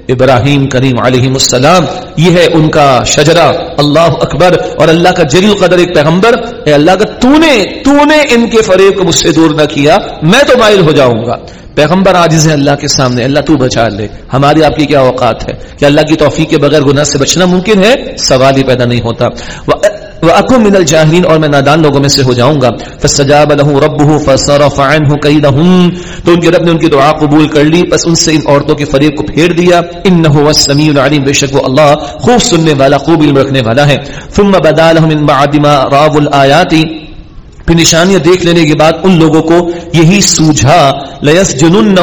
ابراہیم کریم علیہ السلام۔ یہ ہے ان کا شجرا اللہ اکبر، اور اللہ کا جلیل قدر ایک پیغمبر۔ اے اللہ کا تو نے تو نے ان کے فریب کو مجھ سے دور نہ کیا، میں تو مائل ہو جاؤں گا۔ پیغمبر عاجز ہے اللہ کے سامنے، اللہ تو بچا لے۔ ہماری آپ کی کیا اوقات ہے؟ کہ اللہ کی توفیق کے بغیر گناہ سے بچنا ممکن ہے؟ سوال ہی پیدا نہیں ہوتا۔ وَأَكُمْ من الجاہرین اور میں نادان لوگوں میں سے ہو جاؤں گا۔ فسجاب له ربه فصرف عنه كيدهم تو ان کے رب نے ان کی دعا قبول کر لی، بس ان سے ان عورتوں کے فریب کو پھیر دیا۔ انه هو السميع العليم۔ بے شک وہ اللہ خوب سننے والا، خوب علم رکھنے والا ہے۔ ثم بدا لهم من بعد ما راوا الايات پھر نشانیاں دیکھ لینے کے بعد ان لوگوں کو یہی سوجھا لس جنون نہ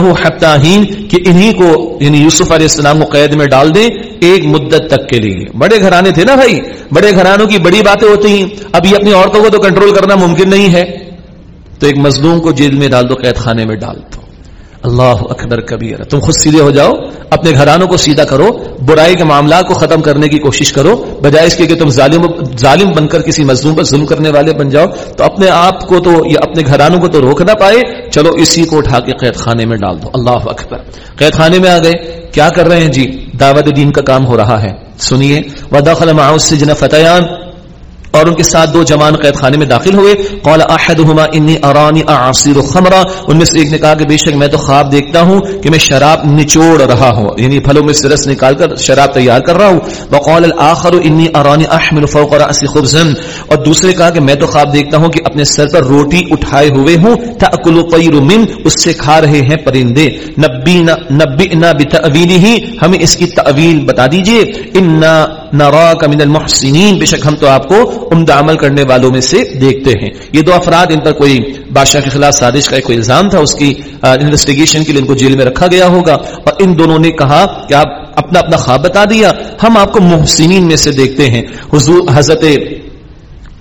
کہ انہی کو یعنی یوسف علیہ السلام کو قید میں ڈال دیں ایک مدت تک کے لیے۔ بڑے گھرانے تھے نا بھائی؟ بڑے گھرانوں کی بڑی باتیں ہوتی ہیں۔ اب یہ اپنی عورتوں کو تو کنٹرول کرنا ممکن نہیں ہے۔ تو ایک مظلوم کو جیل میں ڈال دو، قید خانے میں ڈال دو۔ اللہ اکبر کبیر۔ تم خود سیدھے ہو جاؤ، اپنے گھرانوں کو سیدھا کرو، برائی کے معاملات کو ختم کرنے کی کوشش کرو، بجائے اس کے کہ تم ظالم ظالم بن کر کسی مظلوم پر ظلم کرنے والے بن جاؤ۔ تو اپنے آپ کو تو، یا اپنے گھرانوں کو تو روک نہ پائے، چلو اسی کو اٹھا کے قید خانے میں ڈال دو۔ اللہ اکبر۔ قید خانے میں آ گئے۔ کیا کر رہے ہیں؟ جی دعوت دین کا کام ہو رہا ہے۔ سنیے وداخل معاؤ سجن فتیان اور ان کے ساتھ دو جوان قید خانے میں داخل ہوئے۔ قال احدهما انی ارانی اعصر خمرا ان میں سے ایک نے کہا کہ بے شک میں تو خواب دیکھتا ہوں کہ میں شراب نچوڑ رہا ہوں یعنی پھلوں میں سے رس نکال کر شراب تیار کر رہا ہوں۔ وقال الاخر انی ارانی احمل فوق راسی خبزا اور دوسرے کہا کہ میں تو خواب دیکھتا ہوں کہ اپنے سر پر روٹی اٹھائے ہوئے ہوں۔ تاکل طیر من، اس سے کھا رہے ہیں پرندے۔ نبینا نبینا بتاویلہ ہمیں اس کی تعویل بتا دیجیے۔ انا نراک من المحسنین۔ بے شک ہم تو آپ کو عمدہ عمل کرنے والوں میں سے دیکھتے ہیں۔ یہ دو افراد، ان پر کوئی بادشاہ کے خلاف سازش کا کوئی الزام تھا، اس کی انویسٹیگیشن کے لیے ان کو جیل میں رکھا گیا ہوگا۔ اور ان دونوں نے کہا کہ آپ اپنا اپنا خواب بتا دیا۔ ہم آپ کو محسنین میں سے دیکھتے ہیں۔ حضور، حضرت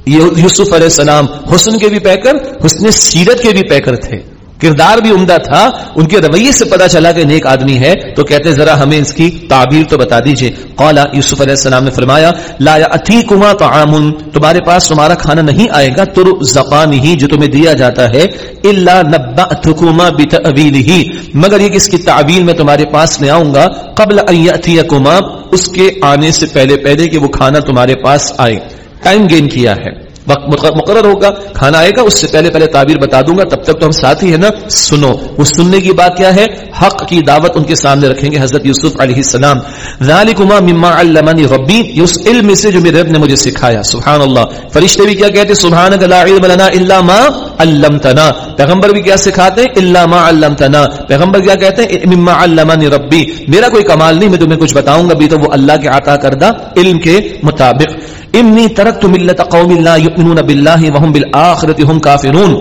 یوسف علیہ السلام حسن کے بھی پیکر، حسن سیرت کے بھی پیکر تھے۔ کردار بھی عمدہ تھا، ان کے رویے سے پتا چلا کہ نیک آدمی ہے، تو کہتے ذرا ہمیں اس کی تعبیر تو بتا دیجیے۔ قالا، یوسف علیہ السلام نے فرمایا، لا یاتیکما طعام تمہارے پاس تمہارا کھانا نہیں آئے گا تر زقان ہی، جو تمہیں دیا جاتا ہے، الا نباتکما بتاویلہ مگر یہ کہ اس کی تعبیر میں تمہارے پاس لے آؤں گا، قبل ان یاتیکما اس کے آنے سے پہلے پہلے کہ وہ کھانا تمہارے پاس آئے۔ ٹائم گین کیا ہے۔ وقت مقرر ہوگا، کھانا آئے گا، اس سے پہلے پہلے تعبیر بتا دوں گا، تب تک تو ہم ساتھ ہی ہے نا، سنو۔ وہ سننے کی بات کیا ہے؟ حق کی دعوت ان کے سامنے رکھیں گے حضرت یوسف علیہ السلام۔ ذالکما مما علمنی ربی، اس علم سے جو میرے رب نے مجھے سکھایا۔ سبحان اللہ فرشتے بھی کیا کہتے سبحان لا علم لنا الا ما علمتنا۔ پیغمبر بھی کیا سکھاتے ہیں؟ الا ما علمتنا۔ پیغمبر کیا کہتے ہیں؟ مما علمنی ربی۔ میرا کوئی کمال نہیں، میں تمہیں کچھ بتاؤں گا، بھی تو وہ اللہ کے عطا کردہ علم کے مطابق۔ انی ترکت ملت قوم لا یؤمنون باللہ وهم بالآخرت هم کافرون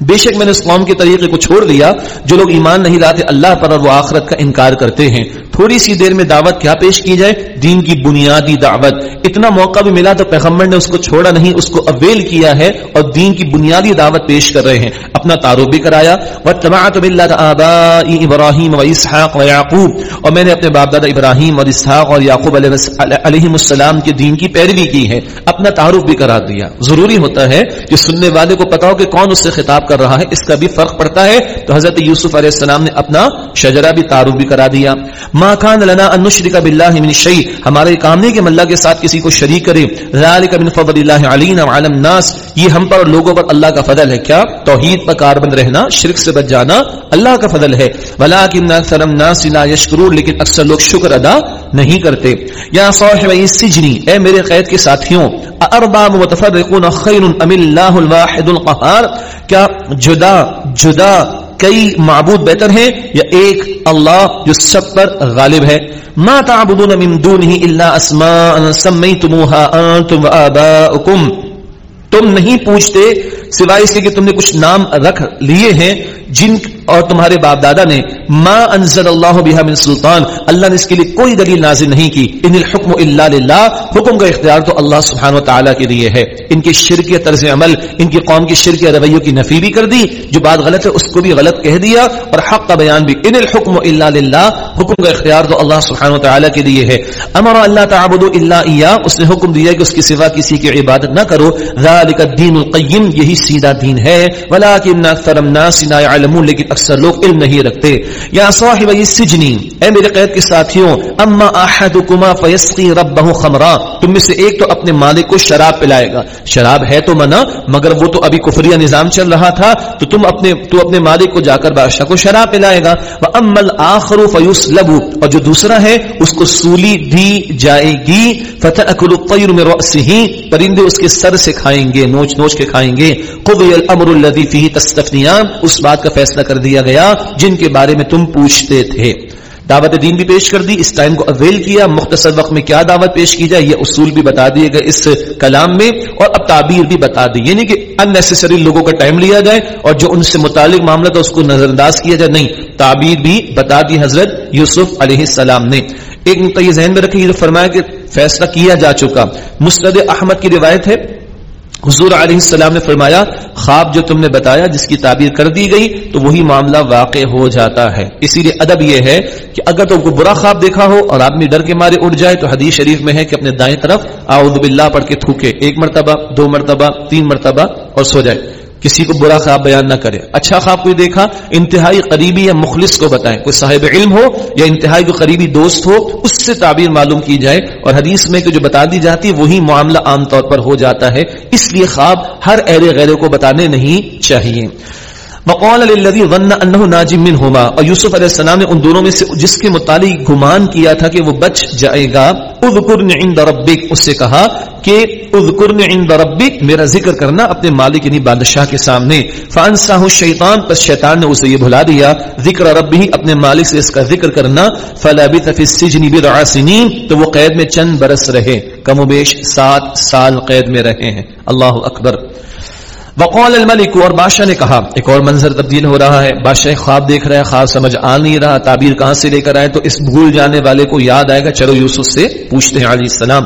بے شک میں نے اس قوم کے طریقے کو چھوڑ دیا جو لوگ ایمان نہیں لاتے، اللہ پر اور وہ آخرت کا انکار کرتے ہیں۔ تھوڑی سی دیر میں دعوت کیا پیش کی جائے؟ دین کی بنیادی دعوت۔ اتنا موقع بھی ملا تو پیغمبر نے اس کو چھوڑا نہیں، اس کو اویل کیا ہے اور دین کی بنیادی دعوت پیش کر رہے ہیں۔ اپنا تعارف بھی کرایا۔ ابراہیم و اسحاق و یعقوب اور میں نے اپنے باپ دادا ابراہیم اور اسحاق اور یعقوب علیہ السلام کے دین کی پیروی کی ہے۔ اپنا تعارف بھی کرا دیا۔ ضروری ہوتا ہے کہ سننے والے کو پتا ہو کہ کون اس سے خطاب کر رہا ہے، اس کا بھی فرق پڑتا ہے۔ تو حضرت یوسف علیہ السلام نے اپنا شجرا بھی تعارف بھی کرا دیا۔ ما کان لنا ان نشرک باللہ من شیء ہمارے کام نہیں کہ اللہ کے ساتھ کسی کو شریک کرے ذالک من فضل اللہ علینا وعلى الناس۔ یہ ہم پر اور لوگوں پر اللہ کا فضل ہے۔ کیا؟ توحید پر کاربند رہنا، شرک سے بچ جانا اللہ کا فضل ہے۔ ولکن اکثر الناس لا یشکرون لیکن اکثر لوگ شکر ادا نہیں کرتے۔ یا صاحب السجن اے میرے قید کے ساتھیوں ارباب متفرقون خیر ام اللہ الواحد القهار۔ کیا جدا جدا کئی معبود بہتر ہیں یا ایک اللہ جو سب پر غالب ہے؟ ما تعبدون من دونه الا اسماء سميتموها انتم واباؤكم تم نہیں پوچھتے سوائے اس کے کہ تم نے کچھ نام رکھ لیے ہیں جن اور تمہارے باپ دادا نے ما انزل اللہ بها من سلطان، اللہ نے اس کے لیے کوئی دلیل نازل نہیں کی۔ ان الحکم الا للہ حکم کا اختیار تو اللہ سبحانہ و تعالی کے لیے ہے۔ ان کے شرک طرز عمل، ان کی قوم کی شرک رویوں کی نفی بھی کر دی۔ جو بات غلط ہے، اس کو بھی غلط کہہ دیا۔ اور حق کا بیان بھی۔ ان الحکم الا للہ حکم کا اختیار تو اللہ سبحانہ و تعالی کے لیے ہے۔ امر اللہ تعبدوا الا اياه اس نے حکم دیا کہ اس کی سوا کسی کی عبادت نہ کرو۔ ذالک الدین القیم یہی سیدھا دین ہے۔ ولکن اکثر الناس لا يعلمون، لیکن اکثر لوگ علم نہیں رکھتے۔ یا صاحب السجن اے میرے قید کے ساتھیوں، اما احدکما فیسقی ربه خمرا۔ تم میں سے ایک تو اپنے مالک کو شراب پلائے گا۔ شراب ہے تو منع، مگر وہ تو ابھی کفریہ نظام چل رہا تھا، تو تم اپنے، تو اپنے مالک کو جا کر بادشاہ کو شراب پلائے گا۔ واما الاخر فیسلب اور جو دوسرا ہے، اس کو سولی دی جائے گی۔ فتاکل الطير من راسه پرندے اس کے سر سے کھائیں گے، نوچ نوچ کے کھائیں گے۔ قضی الامر الذي فيه تستفتيان اس بات کا فیصلہ کر دیا۔ دیا گیا جن کے بارے میں تم پوچھتے تھے۔ دعوت دین بھی پیش کر دی، اس ٹائم کو اویل کیا۔ مختصر وقت میں کیا دعوت پیش کی جائے، یہ اصول بھی بتا دیے گئے اس کلام میں اور اب تعبیر بھی بتا دی۔ یعنی کہ ان لوگوں کا ٹائم لیا جائے اور جو ان سے متعلق معاملہ تھا اس کو نظر انداز کیا جائے۔ نہیں، تعبیر بھی بتا دی حضرت یوسف علیہ السلام نے۔ ایک نقطہ یہ ذہن میں رکھے یہ فرمایا کہ فیصلہ کیا جا چکا۔ مستد احمد کی روایت ہے حضور علیہ السلام نے فرمایا، خواب جو تم نے بتایا، جس کی تعبیر کر دی گئی، تو وہی معاملہ واقع ہو جاتا ہے۔ اسی لیے ادب یہ ہے کہ اگر تم کو برا خواب دیکھا ہو اور آدمی ڈر کے مارے اٹھ جائے، تو حدیث شریف میں ہے کہ اپنے دائیں طرف اعوذ باللہ پڑھ کے تھوکے، ایک مرتبہ، دو مرتبہ، تین مرتبہ اور سو جائے۔ کسی کو برا خواب بیان نہ کرے۔ اچھا خواب کوئی دیکھا؟ انتہائی قریبی یا مخلص کو بتائیں۔ کوئی صاحب علم ہو یا انتہائی کوئی قریبی دوست ہو، اس سے تعبیر معلوم کی جائے۔ اور حدیث میں کہ جو بتا دی جاتی، وہی معاملہ عام طور پر ہو جاتا ہے۔ اس لیے خواب ہر اہل غیر کو بتانے نہیں چاہیے۔ وقال للذي ظن انه ناج منهما اور یوسف علیہ السلام نے ان دونوں میں سے جس کے متعلق گمان کیا تھا کہ وہ بچ جائے گا اذکرن عند ربک، اس سے کہا کہ اذکرن عند ربک، میرا ذکر کرنا اپنے مالک یعنی بادشاہ کے سامنے۔ فانساه الشیطان پس شیطان نے اسے یہ بھلا دیا، ذکر ربہ اپنے مالک سے اس کا ذکر کرنا فلبث في السجن بضع سنين تو وہ قید میں چند برس رہے۔ کم و بیش سات سال قید میں رہے ہیں۔ اللہ اکبر۔ وقال الملک اور بادشاہ نے کہا، ایک اور منظر تبدیل ہو رہا ہے، بادشاہ خواب دیکھ رہا ہے، خواب سمجھ آ نہیں رہا، تعبیر کہاں سے لے کر آئے؟ تو اس بھول جانے والے کو یاد آئے گا، چلو یوسف سے پوچھتے ہیں علیہ السلام۔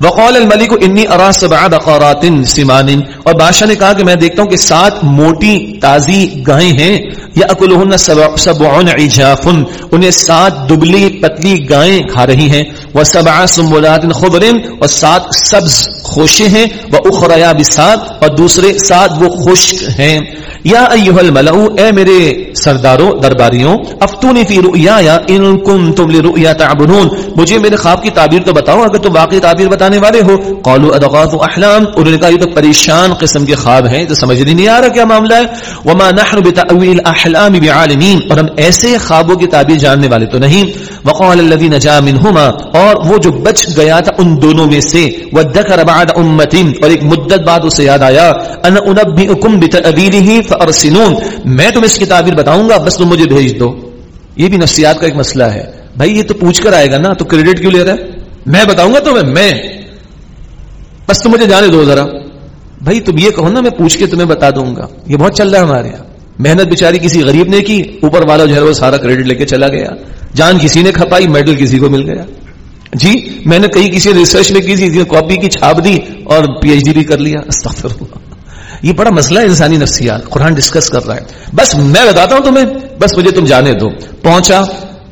وقال الملک انی ارا سبع بقرات سمان۔ اور بادشاہ نے کہا کہ میں دیکھتا ہوں کہ سات موٹی تازی گائیں ہیں یا اکلہن سبع عجاف۔ انہیں سات دبلی پتلی گائیں کھا رہی ہیں۔ وسبع سنبلات خضر، اور سات سبز خوشے ہیں وہ واخرى یابسات اور دوسرے سات وہ خشک ہیں۔ یا ایها الملأ اے میرے سرداروں، درباریوں، افتونی فی رؤیا ان کنتم لرؤیا تعبدون۔ مجھے میرے خواب کی تعبیر تو بتاؤ، اگر تم واقعی تعبیر بتانے والے ہو۔ قالوا ادغاث احلام۔ انہوں نے کہا، یہ تو پریشان قسم کے خواب ہیں تو سمجھ نہیں آ رہا کیا معاملہ ہے۔ وما نحن بتاويل الاحلام بعالمین۔ اور ہم ایسے خوابوں کی تعبیر جاننے والے تو نہیں۔ وقال الذي نجا منهما اور وہ جو بچ گیا تھا ان دونوں میں سے۔ وذكر بعد امه اور ایک مدت بعد اسے یاد آیا، انا انبئكم بتاويله فارسلون۔ میں تمہیں اس کی تعبیر بتاؤں گا، بس تم مجھے بھیج دو۔ یہ بھی نفسیات کا ایک مسئلہ ہے۔ بھائی، یہ تو پوچھ کر آئے گا نا، تو کریڈٹ کیوں لے رہا ہے؟ میں بتاؤں گا تمہیں، میں۔ بس تم مجھے جانے دو ذرا۔ بھائی، تم یہ کہو نا، میں پوچھ کے تمہیں بتا دوں گا۔ یہ بہت چل رہا ہے ہمارے یہاں۔ محنت بیچاری کسی غریب نے کی، اوپر والا جو ہے وہ سارا کریڈٹ لے کے چلا گیا۔ جان کسی نے کھپائی، میڈل کسی کو مل گیا۔ جی میں نے کئی کسی ریسرچ میں کی تھی کاپی کی چھاپ دی اور پی ایچ ڈی بھی کر لیا، استغفر اللہ۔ یہ بڑا مسئلہ ہے انسانی نفسیات، قرآن ڈسکس کر رہا ہے۔ بس میں بتاتا ہوں تمہیں، بس مجھے تم جانے دو۔ پہنچا۔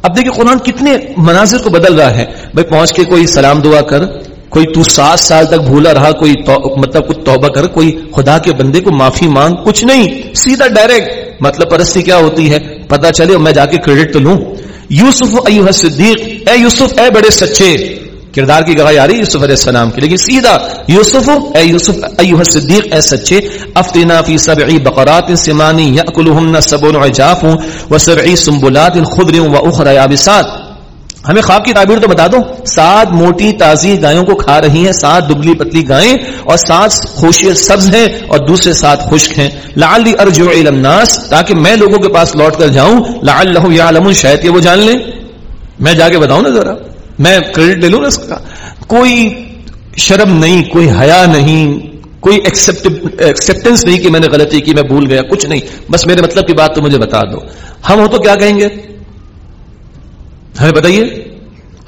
اب دیکھیں قرآن کتنے مناظر کو بدل رہا ہے۔ بھائی، پہنچ کے کوئی سلام دعا کر، کوئی تو سات سال تک بھولا رہا، کوئی تو مطلب کچھ توبہ کر، کوئی خدا کے بندے کو معافی مانگ، کچھ نہیں، سیدھا ڈائریکٹ مطلب پرستی کیا ہوتی ہے؟ پتا چلے میں جا کے کریڈٹ تو لوں۔ یوسف ایوہ صدیق، اے یوسف، اے بڑے سچے۔ کردار کی گواہی آ رہی یوسف علیہ السلام کی، لیکن سیدھا یوسف، اے یوسف ایوہ صدیق، اے سچے۔ افتنا فی سبعی بقرات سمانی یأکلہن سبون عجاف و سبعی سنبلات خضر و اخر یابسات ہمیں خواب کی تعبیر تو بتا دو۔ سات موٹی تازی گایوں کو کھا رہی ہیں، سات دبلی پتلی گائیں اور سات خوشی سبز ہیں اور دوسرے سات خشک ہیں۔ لعلی ارجو الناس، تاکہ میں لوگوں کے پاس لوٹ کر جاؤں۔ لعلہ یعلمون، شاید کہ وہ جان لیں۔ میں جا کے بتاؤں نا ذرا۔ میں کریڈٹ لے لوں نا اس کا۔ کوئی شرم نہیں، کوئی حیا نہیں، کوئی ایکسپٹینس نہیں کہ میں نے غلطی کی، میں بھول گیا، کچھ نہیں۔ بس میرے مطلب کی بات تو مجھے بتا دو۔ ہم ہو تو کیا کہیں گے؟ ہمیں بتائیے،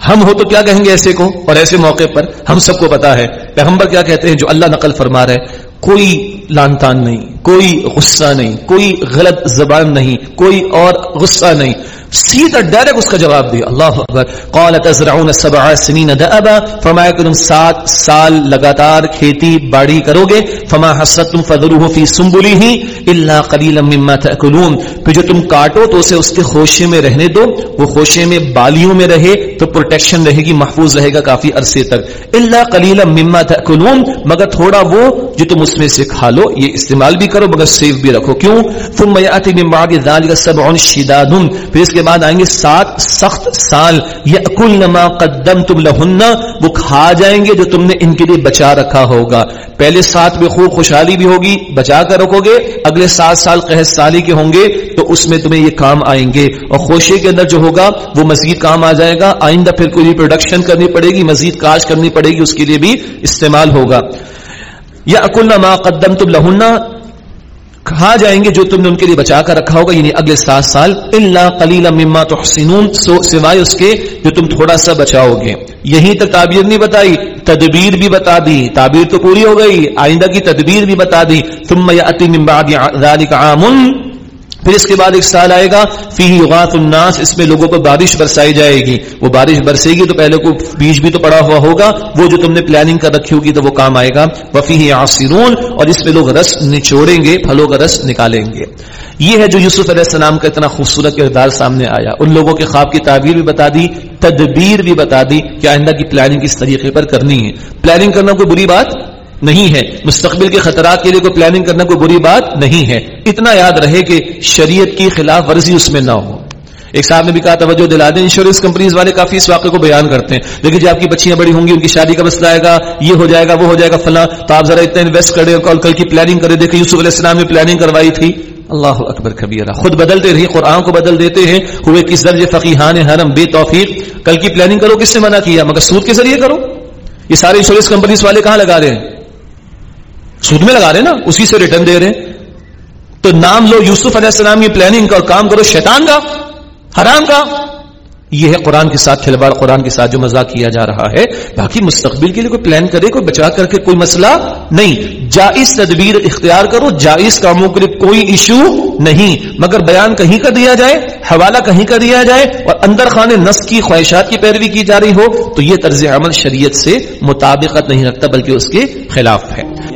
ہم ہو تو کیا کہیں گے ایسے کو؟ اور ایسے موقع پر ہم سب کو پتا ہے۔ پیغمبر کیا کہتے ہیں؟ جو اللہ نقل فرما رہے، کوئی لانتان نہیں۔ کوئی غصہ نہیں، کوئی غلط زبان نہیں، کوئی اور غصہ نہیں۔ سیدھا ڈائریکٹ اس کا جواب دیا اللہ اکبر۔ قال تزرعون سبع سنین دأبا۔ فرمایا کہ تم سات سال لگاتار کھیتی باڑی کرو گے۔ فما حسدتم فذروه في سنبله الا قليلا مما تاكلون پھر جو تم کاٹو تو اسے اس کے خوشے میں رہنے دو۔ وہ خوشے میں بالیوں میں رہے تو پروٹیکشن رہے گی، محفوظ رہے گا کافی عرصے تک۔ الا قليلا مما تاكلون مگر تھوڑا وہ جو تم اس میں سے کھا لو، یہ استعمال بھی کرو مگر سیف بھی رکھو۔ کیوں؟ ثم ياتي من بعد ذلك سبع شداد پھر اس کے بعد آئیں گے سات سخت سال۔ یا اکل نما قدم تم لہننا وہ کھا جائیں گے جو تم نے ان کے لیے بچا رکھا ہوگا۔ پہلے سات میں خوب خوشحالی بھی ہوگی، بچا کر رکھو گے۔ اگلے سات سال قحط سالی کے ہوں گے، تو اس میں تمہیں یہ کام آئیں گے۔ اور خوشی کے اندر جو ہوگا، وہ مزید کام آ جائے گا۔ آئندہ پھر کوئی ریپروڈکشن کرنی پڑے گی، مزید کاش کرنی پڑے گی، اس کے لیے بھی استعمال ہوگا۔ یا اکل نما قدم تم لہننا کہا جائیں گے جو تم نے ان کے لیے بچا کر رکھا ہوگا یعنی اگلے سات سال اللہ کلیل مما تو سوائے اس کے جو تم تھوڑا سا بچاؤ گے یہیں تک تعبیر نہیں بتائی، تدبیر بھی بتا دی، تعبیر تو پوری ہو گئی، آئندہ کی تدبیر بھی بتا دی تم میں اتی عام۔ پھر اس کے بعد ایک سال آئے گا فی یغاث الناس، اس میں لوگوں پر بارش برسائی جائے گی۔ وہ بارش برسے گی تو پہلے کو بیج بھی تو پڑا ہوا ہوگا، وہ جو تم نے پلاننگ کر رکھی ہوگی تو وہ کام آئے گا۔ وفی عاصرون اور اس میں لوگ رس نچوڑیں گے، پھلوں کا رس نکالیں گے۔ یہ ہے جو یوسف علیہ السلام کا اتنا خوبصورت کردار سامنے آیا۔ ان لوگوں کے خواب کی تعبیر بھی بتا دی، تدبیر بھی بتا دی کہ آئندہ کی پلاننگ کس طریقے پر کرنی ہے۔ پلاننگ کرنا کوئی بری بات؟ نہیں ہے۔ مستقبل کے خطرات کے لیے کوئی پلاننگ کرنا کوئی بری بات نہیں ہے۔ اتنا یاد رہے کہ شریعت کی خلاف ورزی اس میں نہ ہو۔ ایک صاحب نے بھی کہا، توجہ دلا دیں انشورنس کمپنیز والے کافی اس واقعے کو بیان کرتے ہیں۔ لیکن جب جی، آپ کی بچیاں بڑی ہوں گی، ان کی شادی کا مسئلہ آئے گا، یہ ہو جائے گا، وہ ہو جائے گا، فلاں۔ تو آپ ذرا اتنا انویسٹ کرے کل کل کی پلاننگ کرے دیکھیں یوسف علیہ السلام نے پلاننگ کروائی تھی۔ اللہ اکبر کبیرہ۔ خود بدلتے رہی قرآن کو بدل دیتے ہیں۔ ہوئے کس درجے فقیحان حرم، بے توفیق۔ کل کی پلاننگ کرو، کس سے منع کیا؟ مگر سود کے ذریعے کرو۔ یہ سارے انشورنس کمپنیز والے کہاں لگا رہے ہیں؟ سود میں لگا رہے نا، اسی سے ریٹرن دے رہے تو نام لو، یوسف علیہ السلام کی پلاننگ کا اور کام کرو، شیطان کا، حرام کا۔ یہ ہے قرآن کے ساتھ کھلواڑ، قرآن کے ساتھ جو مزاق کیا جا رہا ہے۔ باقی مستقبل کے لیے کوئی پلان کرے، کوئی بچا کر کے کوئی مسئلہ نہیں۔ جائز تدبیر اختیار کرو، جائز کاموں کے لیے کوئی ایشو نہیں۔ مگر بیان کہیں کا دیا جائے، حوالہ کہیں کا دیا جائے اور اندر خانے نس کی خواہشات کی پیروی کی جا رہی ہو، تو یہ طرز عمل شریعت سے مطابقت نہیں رکھتا، بلکہ اس کے خلاف ہے۔